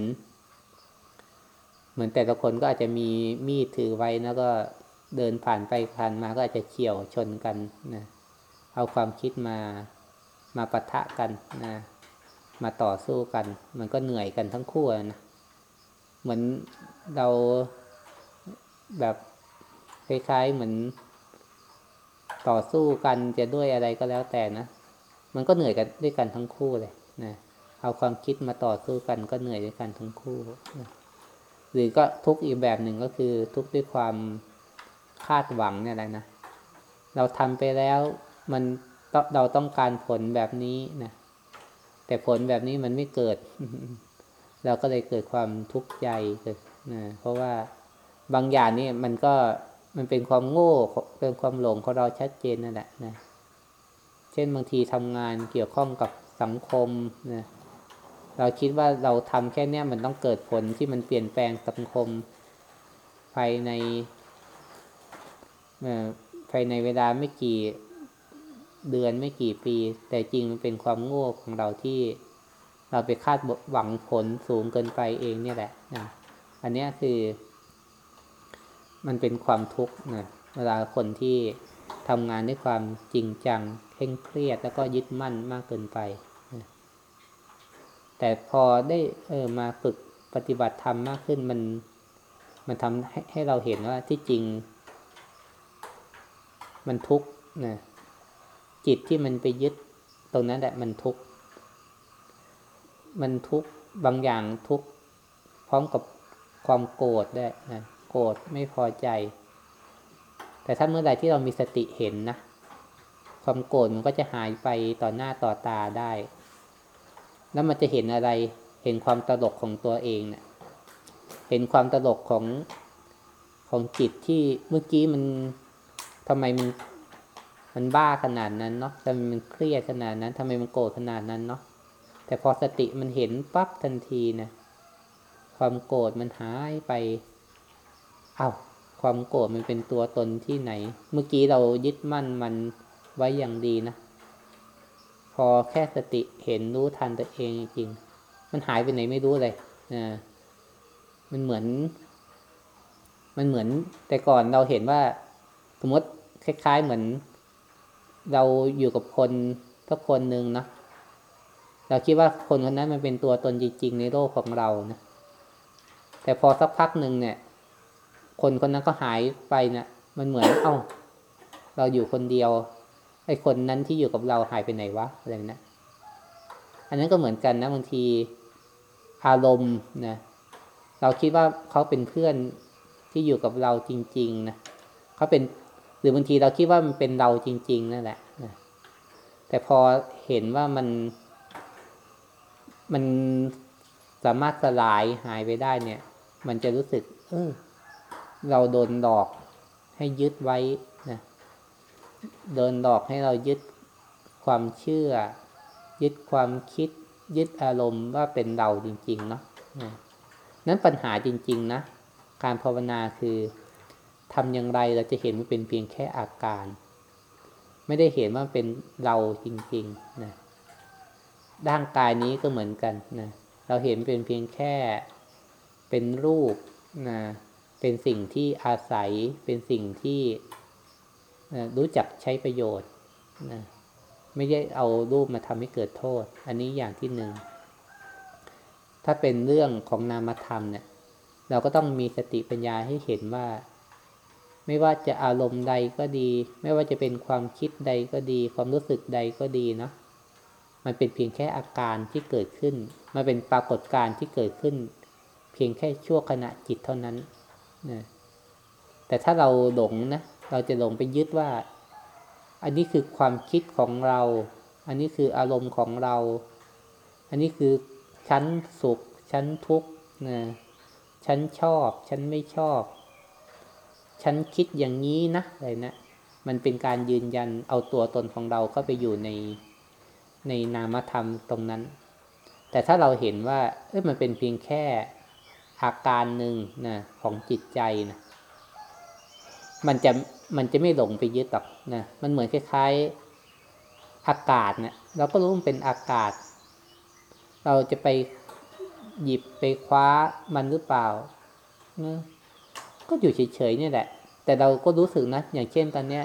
เหมือนแต่ละคนก็อาจจะมีมีดถือไว้แล้วก็เดินผ่านไปผ่านมาก็อาจจะเฉี่ยวชนกันนะเอาความคิดมา มาปะทะกันนะมาต่อสู้กัน มันก็เหนื่อยกันทั้งคู่นะเหมือนเราแบบคล้ายๆเหมือน ต่อสู้กันจะด้วยอะไรก็แล้วแต่นะมันก็เหนื่อยกันด้วยกันทั้งคู่เลยนะเอาความคิดมาต่อสู้กันก็เหนื่อยด้วยกันทั้งคู่นะหรือก็ทุกอีกแบบหนึ่งก็คือทุกด้วยความคาดหวังเนี่ยอะไรนะเราทำไปแล้วมัน เราต้องการผลแบบนี้นะแต่ผลแบบนี้มันไม่เกิด เราก็เลยเกิดความทุกข์ใจเกิดนะเพราะว่าบางอย่างนี่มันก็มันเป็นความโง่เป็นความหลงของเราชัดเจนนั่นแหละนะเช่นบางทีทำงานเกี่ยวข้องกับสังคมนะเราคิดว่าเราทำแค่เนี้ยมันต้องเกิดผลที่มันเปลี่ยนแปลงสังคมภายในภายในเวลาไม่กี่ เดือนไม่กี่ปี แต่จริงมันเป็นความโง่ของเราที่เราไปคาดหวังผลสูงเกินไปเองเนี่ยแหละนะอันนี้คือ มันเป็นความทุกข์นะเวลาคนที่ทำงานด้วยความจริงจังเคร่งเครียดแล้วก็ยึดมั่นมากเกินไปนะแต่พอได้เออมาฝึกปฏิบัติธรรมมากขึ้นมันมันทำให้ให้เราเห็นว่าที่จริง มันทุกข์นะ จิตที่มันไปยึดตรงนั้นแหละมันทุกข์มันทุกข์บางอย่างทุกข์พร้อมกับความโกรธได้นะโกรธไม่พอใจ แต่ถ้าเมื่อใดที่เรามีสติเห็นนะความโกรธมันก็จะหายไปต่อหน้าต่อตาได้ แล้วมันจะเห็นอะไร เห็นความตลกของตัวเองเนะี่ย เห็นความตลกของของจิตที่เมื่อกี้มันทำไมมัน มันบ้าขนาดนั้นเนาะทำไมมันเครียดขนาดนั้นทำไมมันโกรธขนาดนั้นเนาะแต่พอสติมันเห็นปั๊บทันทีนะความโกรธมันหายไปอา้าวความโกรธมันเป็นตัวตนที่ไหน เมื่อกี้เรายึดมั่นมันไว้อย่างดีนะ พอแค่สติเห็นรู้ทันตัวเองจริง มันหายไปไหนไม่รู้เลยนะมันเหมือน มันเหมือนแต่ก่อนเราเห็นว่า สมมติคล้าย ๆ เหมือน เราอยู่กับคนทักคนหนึ่งนะเราคิดว่าคนคนนั้นมันเป็นตัวตนจริงๆในโลกของเรานะแต่พอสักพักหนึ่งเนี่ย คนคนนั้นก็หายไปนะมันเหมือนเอ้า เราอยู่คนเดียว ไอ้คนนั้นที่อยู่กับเราหายไปไหนวะอะไรนะอันนั้นก็เหมือนกันนะบางทีอารมณ์นะเราคิดว่าเขาเป็นเพื่อนที่อยู่กับเราจริง ๆนะเขาเป็น หรือบางทีเราคิดว่ามันเป็นเราจริง ๆ นั่นแหละนะแต่พอเห็นว่ามัน มันสามารถสลายหายไปได้เนี่ย มันจะรู้สึก เออ เราโดนหลอกให้ยึดไว้นะโดนหลอกให้เรายึดความเชื่อ ยึดความคิด ยึดอารมณ์ว่าเป็นเราจริง ๆ เนาะนั้นปัญหาจริง ๆ นะ การภาวนาคือ ทำอย่างไรเราจะเห็นว่าเป็นเพียงแค่อาการ ไม่ได้เห็นว่าเป็นเราจริงๆนะร่างกายนี้ก็เหมือนกันนะเราเห็นเป็นเพียงแค่เป็นรูปนะเป็นสิ่งที่อาศัยเป็นสิ่งที่รู้จักใช้ประโยชน์นะไม่ได้เอารูปมาทำให้เกิดโทษ อันนี้อย่างที่หนึ่งถ้าเป็นเรื่องของนามธรรมเนี่ย เราก็ต้องมีสติปัญญาให้เห็นว่า ไม่ว่าจะอารมณ์ใดก็ดี ไม่ว่าจะเป็นความคิดใดก็ดี ความรู้สึกใดก็ดีนะ มันเป็นเพียงแค่อาการที่เกิดขึ้น มันเป็นปรากฏการณ์ที่เกิดขึ้น เพียงแค่ชั่วขณะจิตเท่านั้นนะแต่ถ้าเราหลงนะ เราจะหลงไปยึดว่า อันนี้คือความคิดของเรา อันนี้คืออารมณ์ของเรา อันนี้คือฉันสุขฉันทุกข์นะฉันชอบฉันไม่ชอบ ฉันคิดอย่างนี้นะอะไรนะมันเป็นการยืนยันเอาตัวตนของเราเข้าไปอยู่ในในนามธรรมตรงนั้น แต่ถ้าเราเห็นว่าเอ้ยมันเป็นเพียงแค่อาการหนึ่งนะของจิตใจนะมันจะมันจะไม่หลงไปยึดหรอกนะมันเหมือนคล้าย ๆอากาศเนะเราก็รู้มันเป็นอากาศ เราจะไปหยิบไปคว้ามันหรือเปล่านะ ก็อยู่เฉยๆนี่แหละ แต่เราก็รู้สึกนะ อย่างเช่นตอนเนี้ย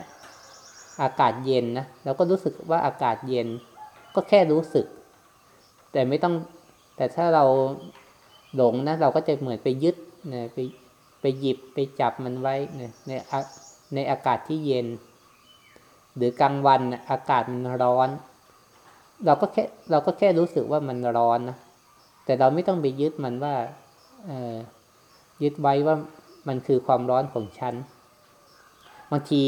อากาศเย็นนะเราก็รู้สึกว่าอากาศเย็น ก็แค่รู้สึก แต่ไม่ต้อง แต่ถ้าเราหลงนะ เราก็จะเหมือนไปยึดนะไปไปหยิบไปจับมันไว้ในในในอากาศที่เย็น หรือกลางวันอากาศมันร้อน เราก็แค่เราก็แค่รู้สึกว่ามันร้อนนะแต่เราไม่ต้องไปยึดมันว่าเออยึดไว้ว่า มันคือความร้อนของฉัน บางที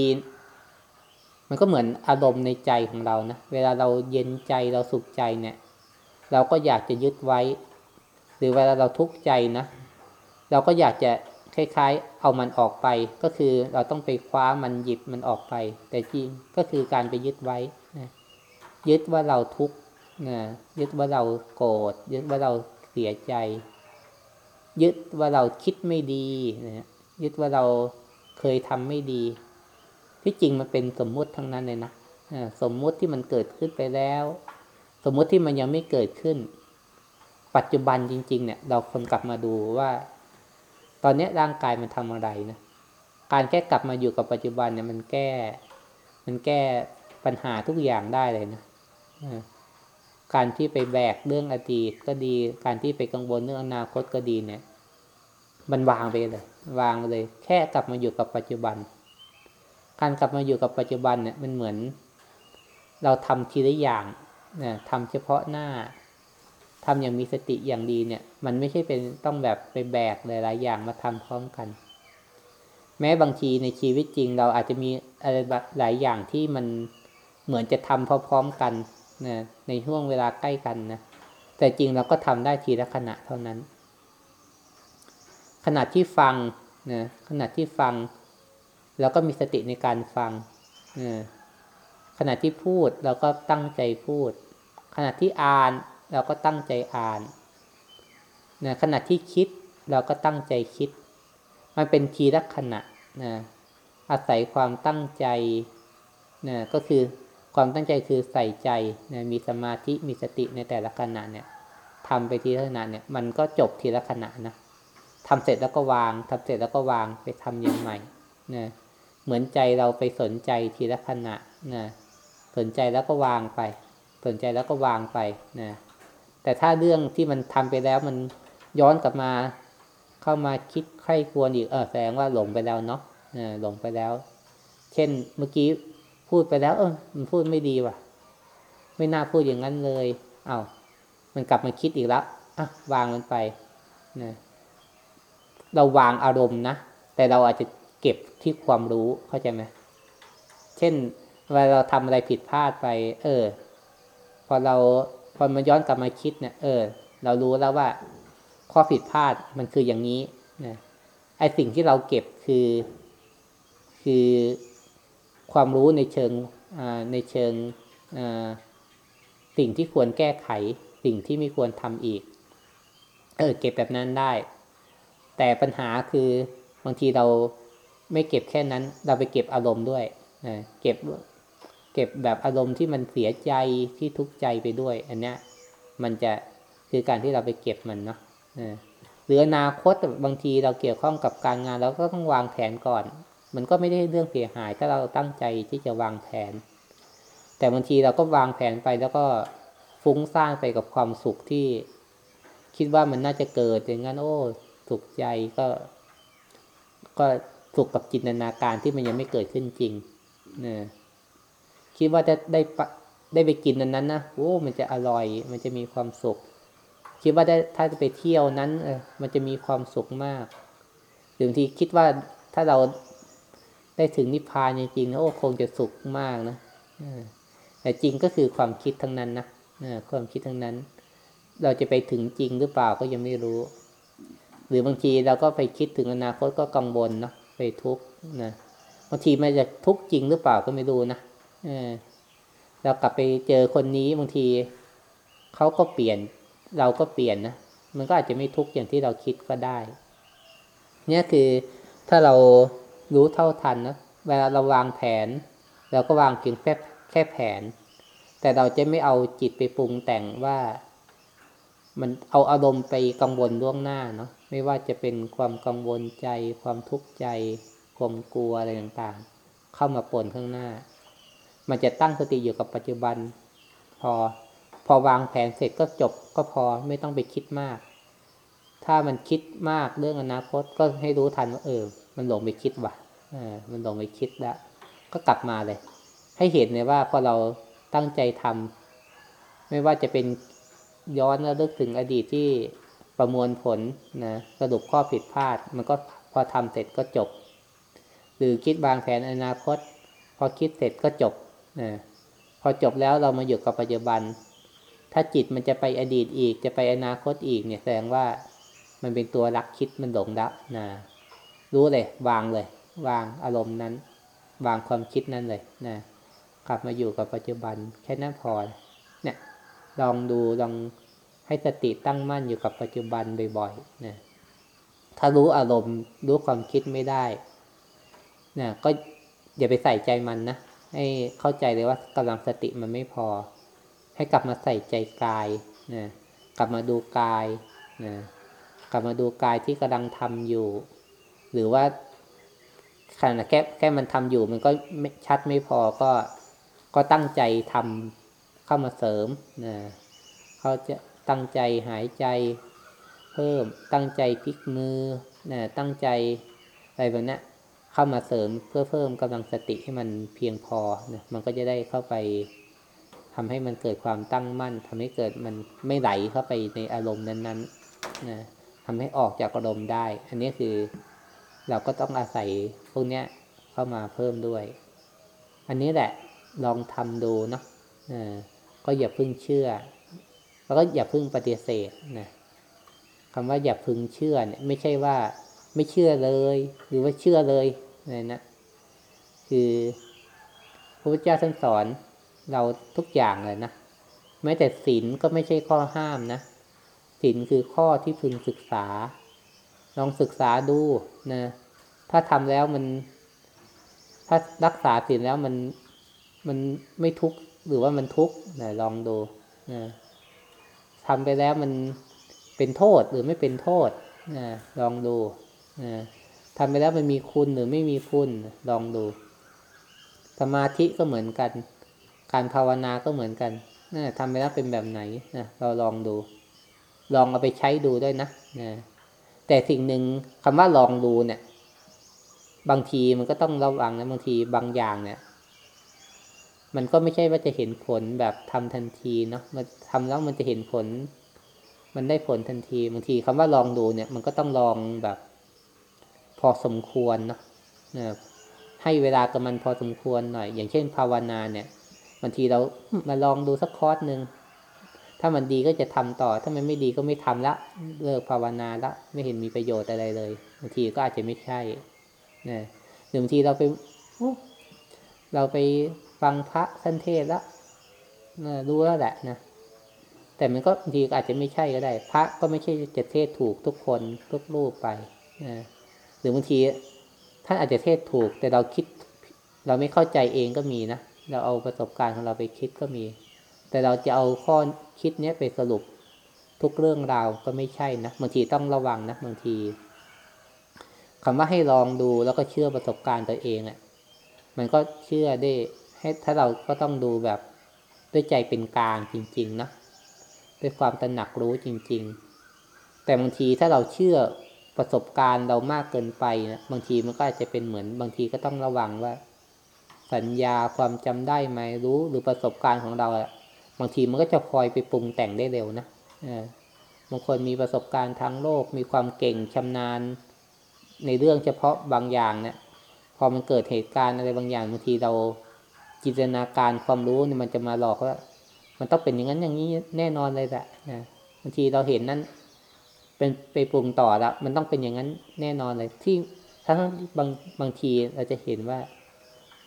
มันก็เหมือนอารมณ์ในใจของเรานะ เวลาเราเย็นใจเราสุขใจเนี่ย เราก็อยากจะยึดไว้ หรือเวลาเราทุกข์ใจนะ เราก็อยากจะคล้ายๆ เอามันออกไป ก็คือเราต้องไปคว้ามันหยิบมันออกไป แต่จริงก็คือการไปยึดไว้นะยึดว่าเราทุกข์นะยึดว่าเราโกรธ ยึดว่าเราเสียใจ ยึดว่าเราคิดไม่ดีนะยึดว่าเราเคยทำไม่ดี ที่จริงมันเป็นสมมุติทั้งนั้นเลยนะสมมุติที่มันเกิดขึ้นไปแล้ว สมมุติที่มันยังไม่เกิดขึ้น ปัจจุบันจริง ๆ เนี่ย เราคนกลับมาดูว่า ตอนนี้ร่างกายมันทำอะไรนะการแค่กลับมาอยู่กับปัจจุบันเนี่ยมันแก้ มันแก้ปัญหาทุกอย่างได้เลยนะ การที่ไปแบกเรื่องอดีตก็ดี การที่ไปกังวลเรื่องอนาคตก็ดีเนี่ย มันวางไปเลย วางไปเลย แค่กลับมาอยู่กับปัจจุบัน การกลับมาอยู่กับปัจจุบันเนี่ยมันเหมือน เราทำทีละอย่างนะทำเฉพาะหน้าทำอย่างมีสติอย่างดีเนี่ย มันไม่ใช่เป็นต้องแบบไปแบกหลาย ๆ อย่างมาทำพร้อมกัน แม้บางทีในชีวิตจริง เราอาจจะมีอะไรหลายอย่างที่มันเหมือนจะทำพร้อมๆกัน นะในช่วงเวลาใกล้กันนะแต่จริงเราก็ทำได้ทีละขณะเท่านั้น ขณะที่ฟังนะขณะที่ฟังเราก็มีสติในการฟังนะขณะที่พูดเราก็ตั้งใจพูด ขณะที่อ่านเราก็ตั้งใจอ่านนะขณะที่คิดเราก็ตั้งใจคิด มันเป็นทีละขณะนะอาศัยความตั้งใจนะก็คือ ความตั้งใจคือใส่ใจนะมีสมาธิมีสติในแต่ละขณะเนี่ยทำไปทีละขณะเนี่ย มันก็จบทีละขณะนะทำเสร็จแล้วก็วางทำเสร็จแล้วก็วางไปทำยังใหม่นะเหมือนใจเราไปสนใจทีละขณะนะสนใจแล้วก็วางไป สนใจแล้วก็วางไปนะแต่ถ้าเรื่องที่มันทำไปแล้วมันย้อนกลับมา เข้ามาคิดใคร่ควรอีกเออแสดงว่าหลงไปแล้วเนาะหลงไปแล้ว เช่นเมื่อกี้ พูดไปแล้ว เออมันพูดไม่ดีว่ะ ไม่น่าพูดอย่างนั้นเลย เอา้ามันกลับมาคิดอีกแล้วอะวางมันไปนะเราวางอารมณ์นะแต่เราอาจจะเก็บที่ความรู้เข้าใจไหมเช่นเวลาเราทำอะไรผิดพลาดไป เออ พอเราพอมาย้อนกลับมาคิดเนี่ย เออ เรารู้แล้วว่า ข้อผิดพลาดมันคืออย่างนี้นะไอสิ่งที่เราเก็บคือ คือ ความรู้ในเชิงในเชิงสิ่งที่ควรแก้ไข สิ่งที่ไม่ควรทำอีก เออเก็บแบบนั้นได้ แต่ปัญหาคือบางทีเราไม่เก็บแค่นั้น เราไปเก็บอารมณ์ด้วยเก็บเก็บแบบอารมณ์ที่มันเสียใจที่ทุกข์ใจไปด้วย อันเนี้ยมันจะคือการที่เราไปเก็บมันเนาะหรืออนาคตบางทีเราเกี่ยวข้องกับการงานเราก็ต้องวางแผนก่อน มันก็ไม่ได้เรื่องเสียหาย ถ้าเราตั้งใจที่จะวางแผน แต่บางทีเราก็วางแผนไปแล้วก็ฟุ้งซ่านไปกับความสุขที่ คิดว่ามันน่าจะเกิดอย่างนั้น โอ้สุขใจก็ ก็สุขกับจินตนาการที่มันยังไม่เกิดขึ้นจริงนะคิดว่าจะได้ได้ไปกินนั้นนั้นนะโอ้มันจะอร่อย มันจะมีความสุข คิดว่าได้ถ้าจะไปเที่ยวนั้นเออมันจะมีความสุขมากหรือบางทีคิดว่าถ้าเรา ได้ถึงนิพพานจริงๆนะโอ้คงจะสุขมากนะแต่จริงก็คือความคิดทั้งนั้นนะความคิดทั้งนั้น เราจะไปถึงจริงหรือเปล่าก็ยังไม่รู้ หรือบางทีเราก็ไปคิดถึงอนาคตก็กังวลเนาะไปทุกข์นะบางทีมันจะทุกข์จริงหรือเปล่าก็ไม่รู้นะเออเรากลับไปเจอคนนี้บางทีเขาก็เปลี่ยน เราก็เปลี่ยนนะมันก็อาจจะไม่ทุกข์อย่างที่เราคิดก็ได้ เนี่ยคือถ้าเรา รู้เท่าทันนะเวลาเราวางแผนเราก็วางเพียงแค่แค่แผน แต่เราจะไม่เอาจิตไปปรุงแต่งว่า มันเอาอารมณ์ไปกังวลล่วงหน้าเนาะไม่ว่าจะเป็นความกังวลใจ ความทุกข์ใจความกลัวอะไรต่างๆ เข้ามาปนข้างหน้า มันจะตั้งสติอยู่กับปัจจุบัน พอพอวางแผนเสร็จก็จบก็พอไม่ต้องไปคิดมาก ถ้ามันคิดมากเรื่องอนาคตก็ให้รู้ทันว่าเออ มันหลงไปคิดว่ะมันหลงไปคิดล้วก็กลับมาเลย ให้เห็นเลยว่าพอเราตั้งใจทำไม่ว่าจะเป็นย้อนแล้วลึกถึงอดีตที่ประมวลผลนะสรุปข้อผิดพลาด มันก็พอทำเสร็จก็จบ หรือคิดวางแผนอนาคต พอคิดเสร็จก็จบนะพอจบแล้วเรามาอยู่กับปัจจุบัน ถ้าจิตมันจะไปอดีตอีก จะไปอนาคตอีกเนี่ยแสดงว่ามันเป็นตัวรักคิดมันหลงละนะ รู้เลย วางเลย วางอารมณ์นั้น วางความคิดนั้นเลยนะกลับมาอยู่กับปัจจุบันแค่นั้นพอเนี่ยลองดูลองให้สติตั้งมั่นอยู่กับปัจจุบันบ่อยๆนะถ้ารู้อารมณ์รู้ความคิดไม่ได้นะก็อย่าไปใส่ใจมันนะให้เข้าใจเลยว่ากำลังสติมันไม่พอ ให้กลับมาใส่ใจกายนะกลับมาดูกายนะกลับมาดูกายที่กำลังทำอยู่ หรือว่าขณะแค่แค่มันทำอยู่มันก็ชัดไม่พอก็ก็ตั้งใจทำเข้ามาเสริมนะเขาจะตั้งใจหายใจเพิ่ม ตั้งใจพลิกมือนะตั้งใจอะไรแบบนี้เข้ามาเสริมเพื่อเพิ่มกำลังสติให้มันเพียงพอนะมันก็จะได้เข้าไปทำให้มันเกิดความตั้งมั่นทำให้เกิดมันไม่ไหลเข้าไปในอารมณ์นั้นๆนะทำให้ออกจากอารมณ์ได้ อันนี้คือ เราก็ต้องอาศัยพวกนี้เข้ามาเพิ่มด้วย อันนี้แหละลองทำดูเนาะก็อย่าพึ่งเชื่อ แล้วก็อย่าพึ่งปฏิเสธนะคำว่าอย่าพึ่งเชื่อเนี่ยไม่ใช่ว่าไม่เชื่อเลย หรือว่าเชื่อเลยอะไรนะคือพระพุทธเจ้าท่านสอนเราทุกอย่างเลยนะแม้แต่ศีลก็ไม่ใช่ข้อห้ามนะศีลคือข้อที่พึงศึกษา ลองศึกษาดูนะ ถ้าทำแล้วมัน ถ้ารักษาศีลแล้วมันมันไม่ทุกข์หรือว่ามันทุกข์นะลองดูนะทำไปแล้วมันเป็นโทษหรือไม่เป็นโทษนะลองดูนะทำไปแล้วมันมีคุณหรือไม่มีคุณลองดู สมาธิก็เหมือนกัน การภาวนาก็เหมือนกันนะทำไปแล้วเป็นแบบไหนนะเราลองดู ลองเอาไปใช้ดูด้วยนะนะ แต่สิ่งหนึ่งคำว่าลองดูเนี่ย บางทีมันก็ต้องระวังนะบางทีบางอย่างเนี่ย มันก็ไม่ใช่ว่าจะเห็นผลแบบทำทันทีเนาะมันทำแล้วมันจะเห็นผล มันได้ผลทันทีบางทีคำว่าลองดูเนี่ย มันก็ต้องลองแบบ พอสมควรเนาะนะให้เวลากับมันพอสมควรหน่อย อย่างเช่นภาวนาเนี่ยบางทีเรามาลองดูสักคอร์สหนึ่ง ถ้ามันดีก็จะทำต่อ ถ้ามันไม่ดีก็ไม่ทำละเลิกภาวนาละไม่เห็นมีประโยชน์อะไรเลยบางทีก็อาจจะไม่ใช่นะหรือบางทีเราไปเราไปฟังพระท่านเทศล้วรู้แล้วแหละนะแต่มันก็บางทีอาจจะไม่ใช่ก็ได้ พระก็ไม่ใช่จะเทศถูกทุกคนทุกรูปไปนะหรือบางทีท่านอาจจะเทศถูก แต่เราคิด เราไม่เข้าใจเองก็มีนะเราเอาประสบการณ์ของเราไปคิดก็มี แต่เราจะเอาข้อคิดเนี้ยไปสรุปทุกเรื่องราวก็ไม่ใช่นะบางทีต้องระวังนะบางทีคำว่าให้ลองดูแล้วก็เชื่อประสบการณ์ตัวเองอะ่ะมันก็เชื่อได้ให้ถ้าเราก็ต้องดูแบบด้วยใจเป็นกลางจริงๆนะด้วยความตระหนักรู้จริง ๆ แต่บางทีถ้าเราเชื่อประสบการณ์เรามากเกินไปนะบางทีมันก็อาจจะเป็นเหมือน บางทีก็ต้องระวังว่า สัญญาความจำได้ไหมรู้หรือประสบการณ์ของเราอะ บางทีมันก็จะคอยไปปรุงแต่งได้เร็วนะบางคนมีประสบการณ์ทางโลก มีความเก่งชำนาญในเรื่องเฉพาะบางอย่างเนะี่ยพอมันเกิดเหตุการณ์อะไรบางอย่างบางทีเราจินตนาการความรู้เนี่ยมันจะมาหลอกว่า มันต้องเป็นอย่างนั้นอย่างนี้แน่นอนเลยแหละนะบางทีเราเห็นนั้น เป็นไปปรุงต่อแล้วมันต้องเป็นอย่างนั้นแน่นอนเลย ที่ทั้งบางบางทีเราจะเห็นว่า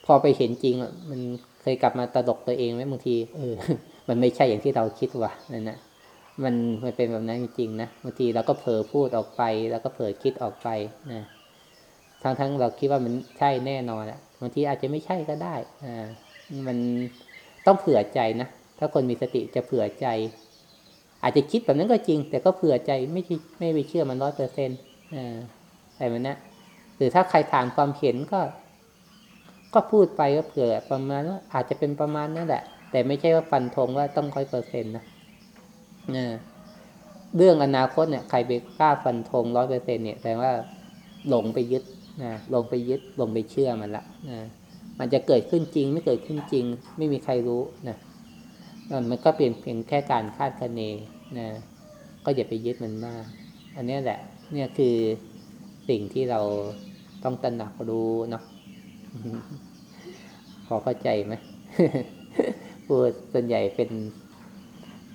พอไปเห็นจริงมันเคยกลับมาตลกตัวเองไหมบางที เออ มันไม่ใช่อย่างที่เราคิดว่ะนั่นนะมันมันเป็นแบบนั้นจริงๆนะบางทีเราก็เผลอพูดออกไป แล้วก็เผลอคิดออกไปนะทั้งทั้งเราคิดว่ามันใช่แน่นอนแหละบางทีอาจจะไม่ใช่ก็ได้อ่ามันต้องเผื่อใจนะถ้าคนมีสติจะเผื่อใจ อาจจะคิดแบบนั้นก็จริง แต่ก็เผื่อใจไม่ไม่ไปเชื่อมันร้อยเปอร์เซ็นต์อ่าอะไรแบบนั้นหรือถ้าใครถามความเห็นก็ ก็พูดไปก็เผื่อประมาณว่าอาจจะเป็นประมาณนั่นแหละ แต่ไม่ใช่ว่าฟันธงว่าต้องร้อยเปอร์เซ็นต์นะเรื่องอนาคตเนี่ยใครไปกล้าฟันธงร้อยเปอร์เซ็นเนี่ยแสดงว่าหลงไปยึดนะหลงไปยึดหลงไปเชื่อมันละนะมันจะเกิดขึ้นจริง ไม่เกิดขึ้นจริง ไม่มีใครรู้นะมันก็เปลี่ยนเพียงแค่การคาดคะเนนะก็อย่าไปยึดมันมาก อันนี้แหละ เนี่ยคือสิ่งที่เราต้องตระหนักรู้เนาะพอเข้าใจไหม พูดส่วนใหญ่เป็น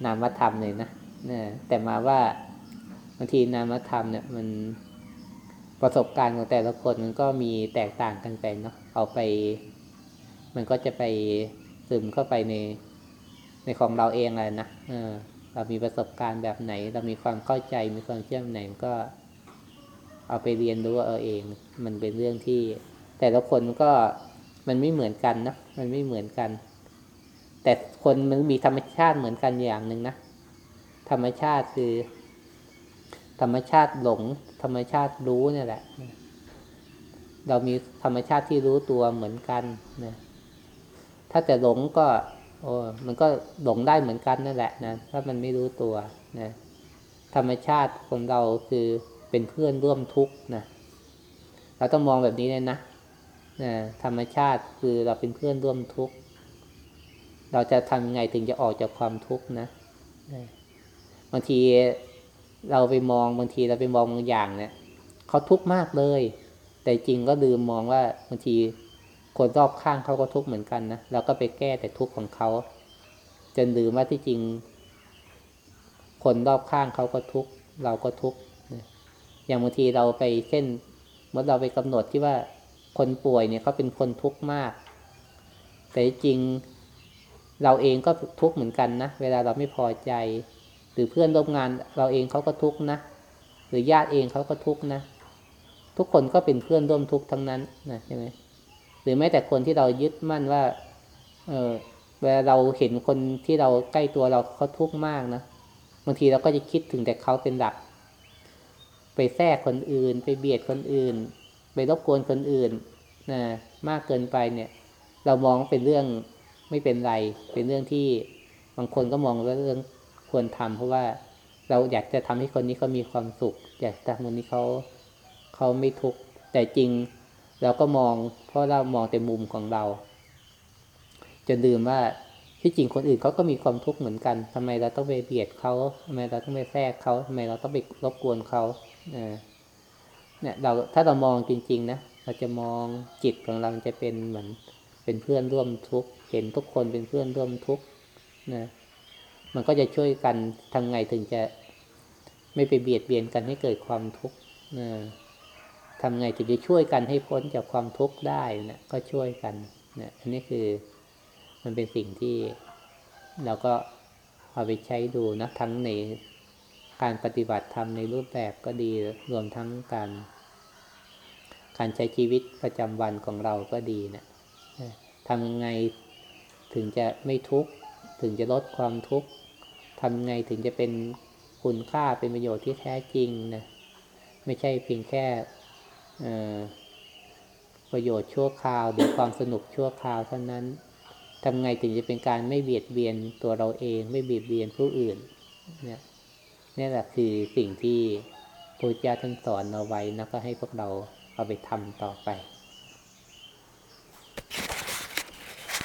นามธรรมเลยนะนะแต่มาว่าบางทีนามธรรมเนี่ยมันประสบการณ์ของแต่ละคนมันก็มีแตกต่างกันไปเนาะเอาไป มันก็จะไปซึมเข้าไปในในของเราเองเลยนะเออ เรามีประสบการณ์แบบไหน เรามีความเข้าใจมีความเชื่อมไหนมันก็ เอาไปเรียนรู้เอาเอง มันเป็นเรื่องที่ แต่ละคนก็มันไม่เหมือนกันนะมันไม่เหมือนกัน แต่คนมันมีธรรมชาติเหมือนกันอย่างหนึ่งนะธรรมชาติคือ ธรรมชาติหลง ธรรมชาติรู้เนี่ยแหละ เรามีธรรมชาติที่รู้ตัวเหมือนกันนะถ้าจะหลงก็โอ้มันก็หลงได้เหมือนกันนั่นแหละนะถ้ามันไม่รู้ตัวนะธรรมชาติของเราคือเป็นเพื่อนร่วมทุกข์นะเราต้องมองแบบนี้เลยนะนะธรรมชาติคือเราเป็นเพื่อนร่วมทุกข์ เราจะทำยังไงถึงจะออกจากความทุกข์นะบางทีเราไปมองบางทีเราไปมองบางอย่างเนี่ยเขาทุกข์มากเลย แต่จริงก็ลืมมองว่าบางทีคนรอบข้างเขาก็ทุกข์เหมือนกันนะเราก็ไปแก้แต่ทุกข์ของเขาจนลืมว่าที่จริง คนรอบข้างเขาก็ทุกข์เราก็ทุกข์อย่างบางทีเราไปเช่นเมื่อเราไปกำหนดที่ว่าคนป่วยเนี่ยเขาเป็นคนทุกข์มาก แต่จริง เราเองก็ทุกข์เหมือนกันนะ เวลาเราไม่พอใจ หรือเพื่อนร่วมงานเราเองเขาก็ทุกข์นะ หรือญาติเองเขาก็ทุกข์นะ ทุกคนก็เป็นเพื่อนร่วมทุกข์ทั้งนั้นนะใช่ไหมหรือแม้แต่คนที่เรายึดมั่นว่า เออเวลาเราเห็นคนที่เราใกล้ตัวเราเขาทุกข์มากนะ บางทีเราก็จะคิดถึงแต่เขาเป็นหลัก ไปแทรกคนอื่น ไปเบียดคนอื่น ไปรบกวนคนอื่นนะมากเกินไปเนี่ย เรามองเป็นเรื่อง ไม่เป็นไร เป็นเรื่องที่บางคนก็มองว่าเรื่องควรทำเพราะว่าเราอยากจะทำให้คนนี้เขามีความสุข อยากจะทำคนนี้เขาเขาไม่ทุกข์แต่จริงเราก็มอง เพราะเรามองแต่มุมของเราจนลืมว่าที่จริงคนอื่นเขาก็มีความทุกข์เหมือนกันทำไมเราต้องไปเบียดเขาทำไมเราต้องไปแทรกเขาทำไมเราต้องไปรบกวนเขาเนี่ยเราถ้าเรามองจริง ๆ นะเราจะมองจิตของเราจะเป็นเหมือนเป็นเพื่อนร่วมทุกข์ เห็นทุกคนเป็นเพื่อนร่วมทุกข์นะมันก็จะช่วยกันทำไงถึงจะไม่ไปเบียดเบียนกันให้เกิดความทุกข์นะทำไงถึงจะช่วยกันให้พ้นจากความทุกข์ได้นะก็ช่วยกันนะอันนี้คือมันเป็นสิ่งที่เราก็เอาไปใช้ดูนะทั้งในการปฏิบัติธรรมในรูปแบบก็ดีรวมทั้งการ การใช้ชีวิตประจำวันของเราก็ดีนะทำยังไง ถึงจะไม่ทุกข์ถึงจะลดความทุกข์ทำไงถึงจะเป็นคุณค่าเป็นประโยชน์ที่แท้จริงนะไม่ใช่เพียงแค่ประโยชน์ชั่วคราวหรือความสนุกชั่วคราวเท่านั้นทำไงถึงจะเป็นการไม่เบียดเบียนตัวเราเอง ไม่เบียดเบียนผู้อื่นเนี่ยนี่แหละคือสิ่งที่พระเจ้าท่านสอนเอาไว้นะก็ให้พวกเราเอาไปทำต่อไป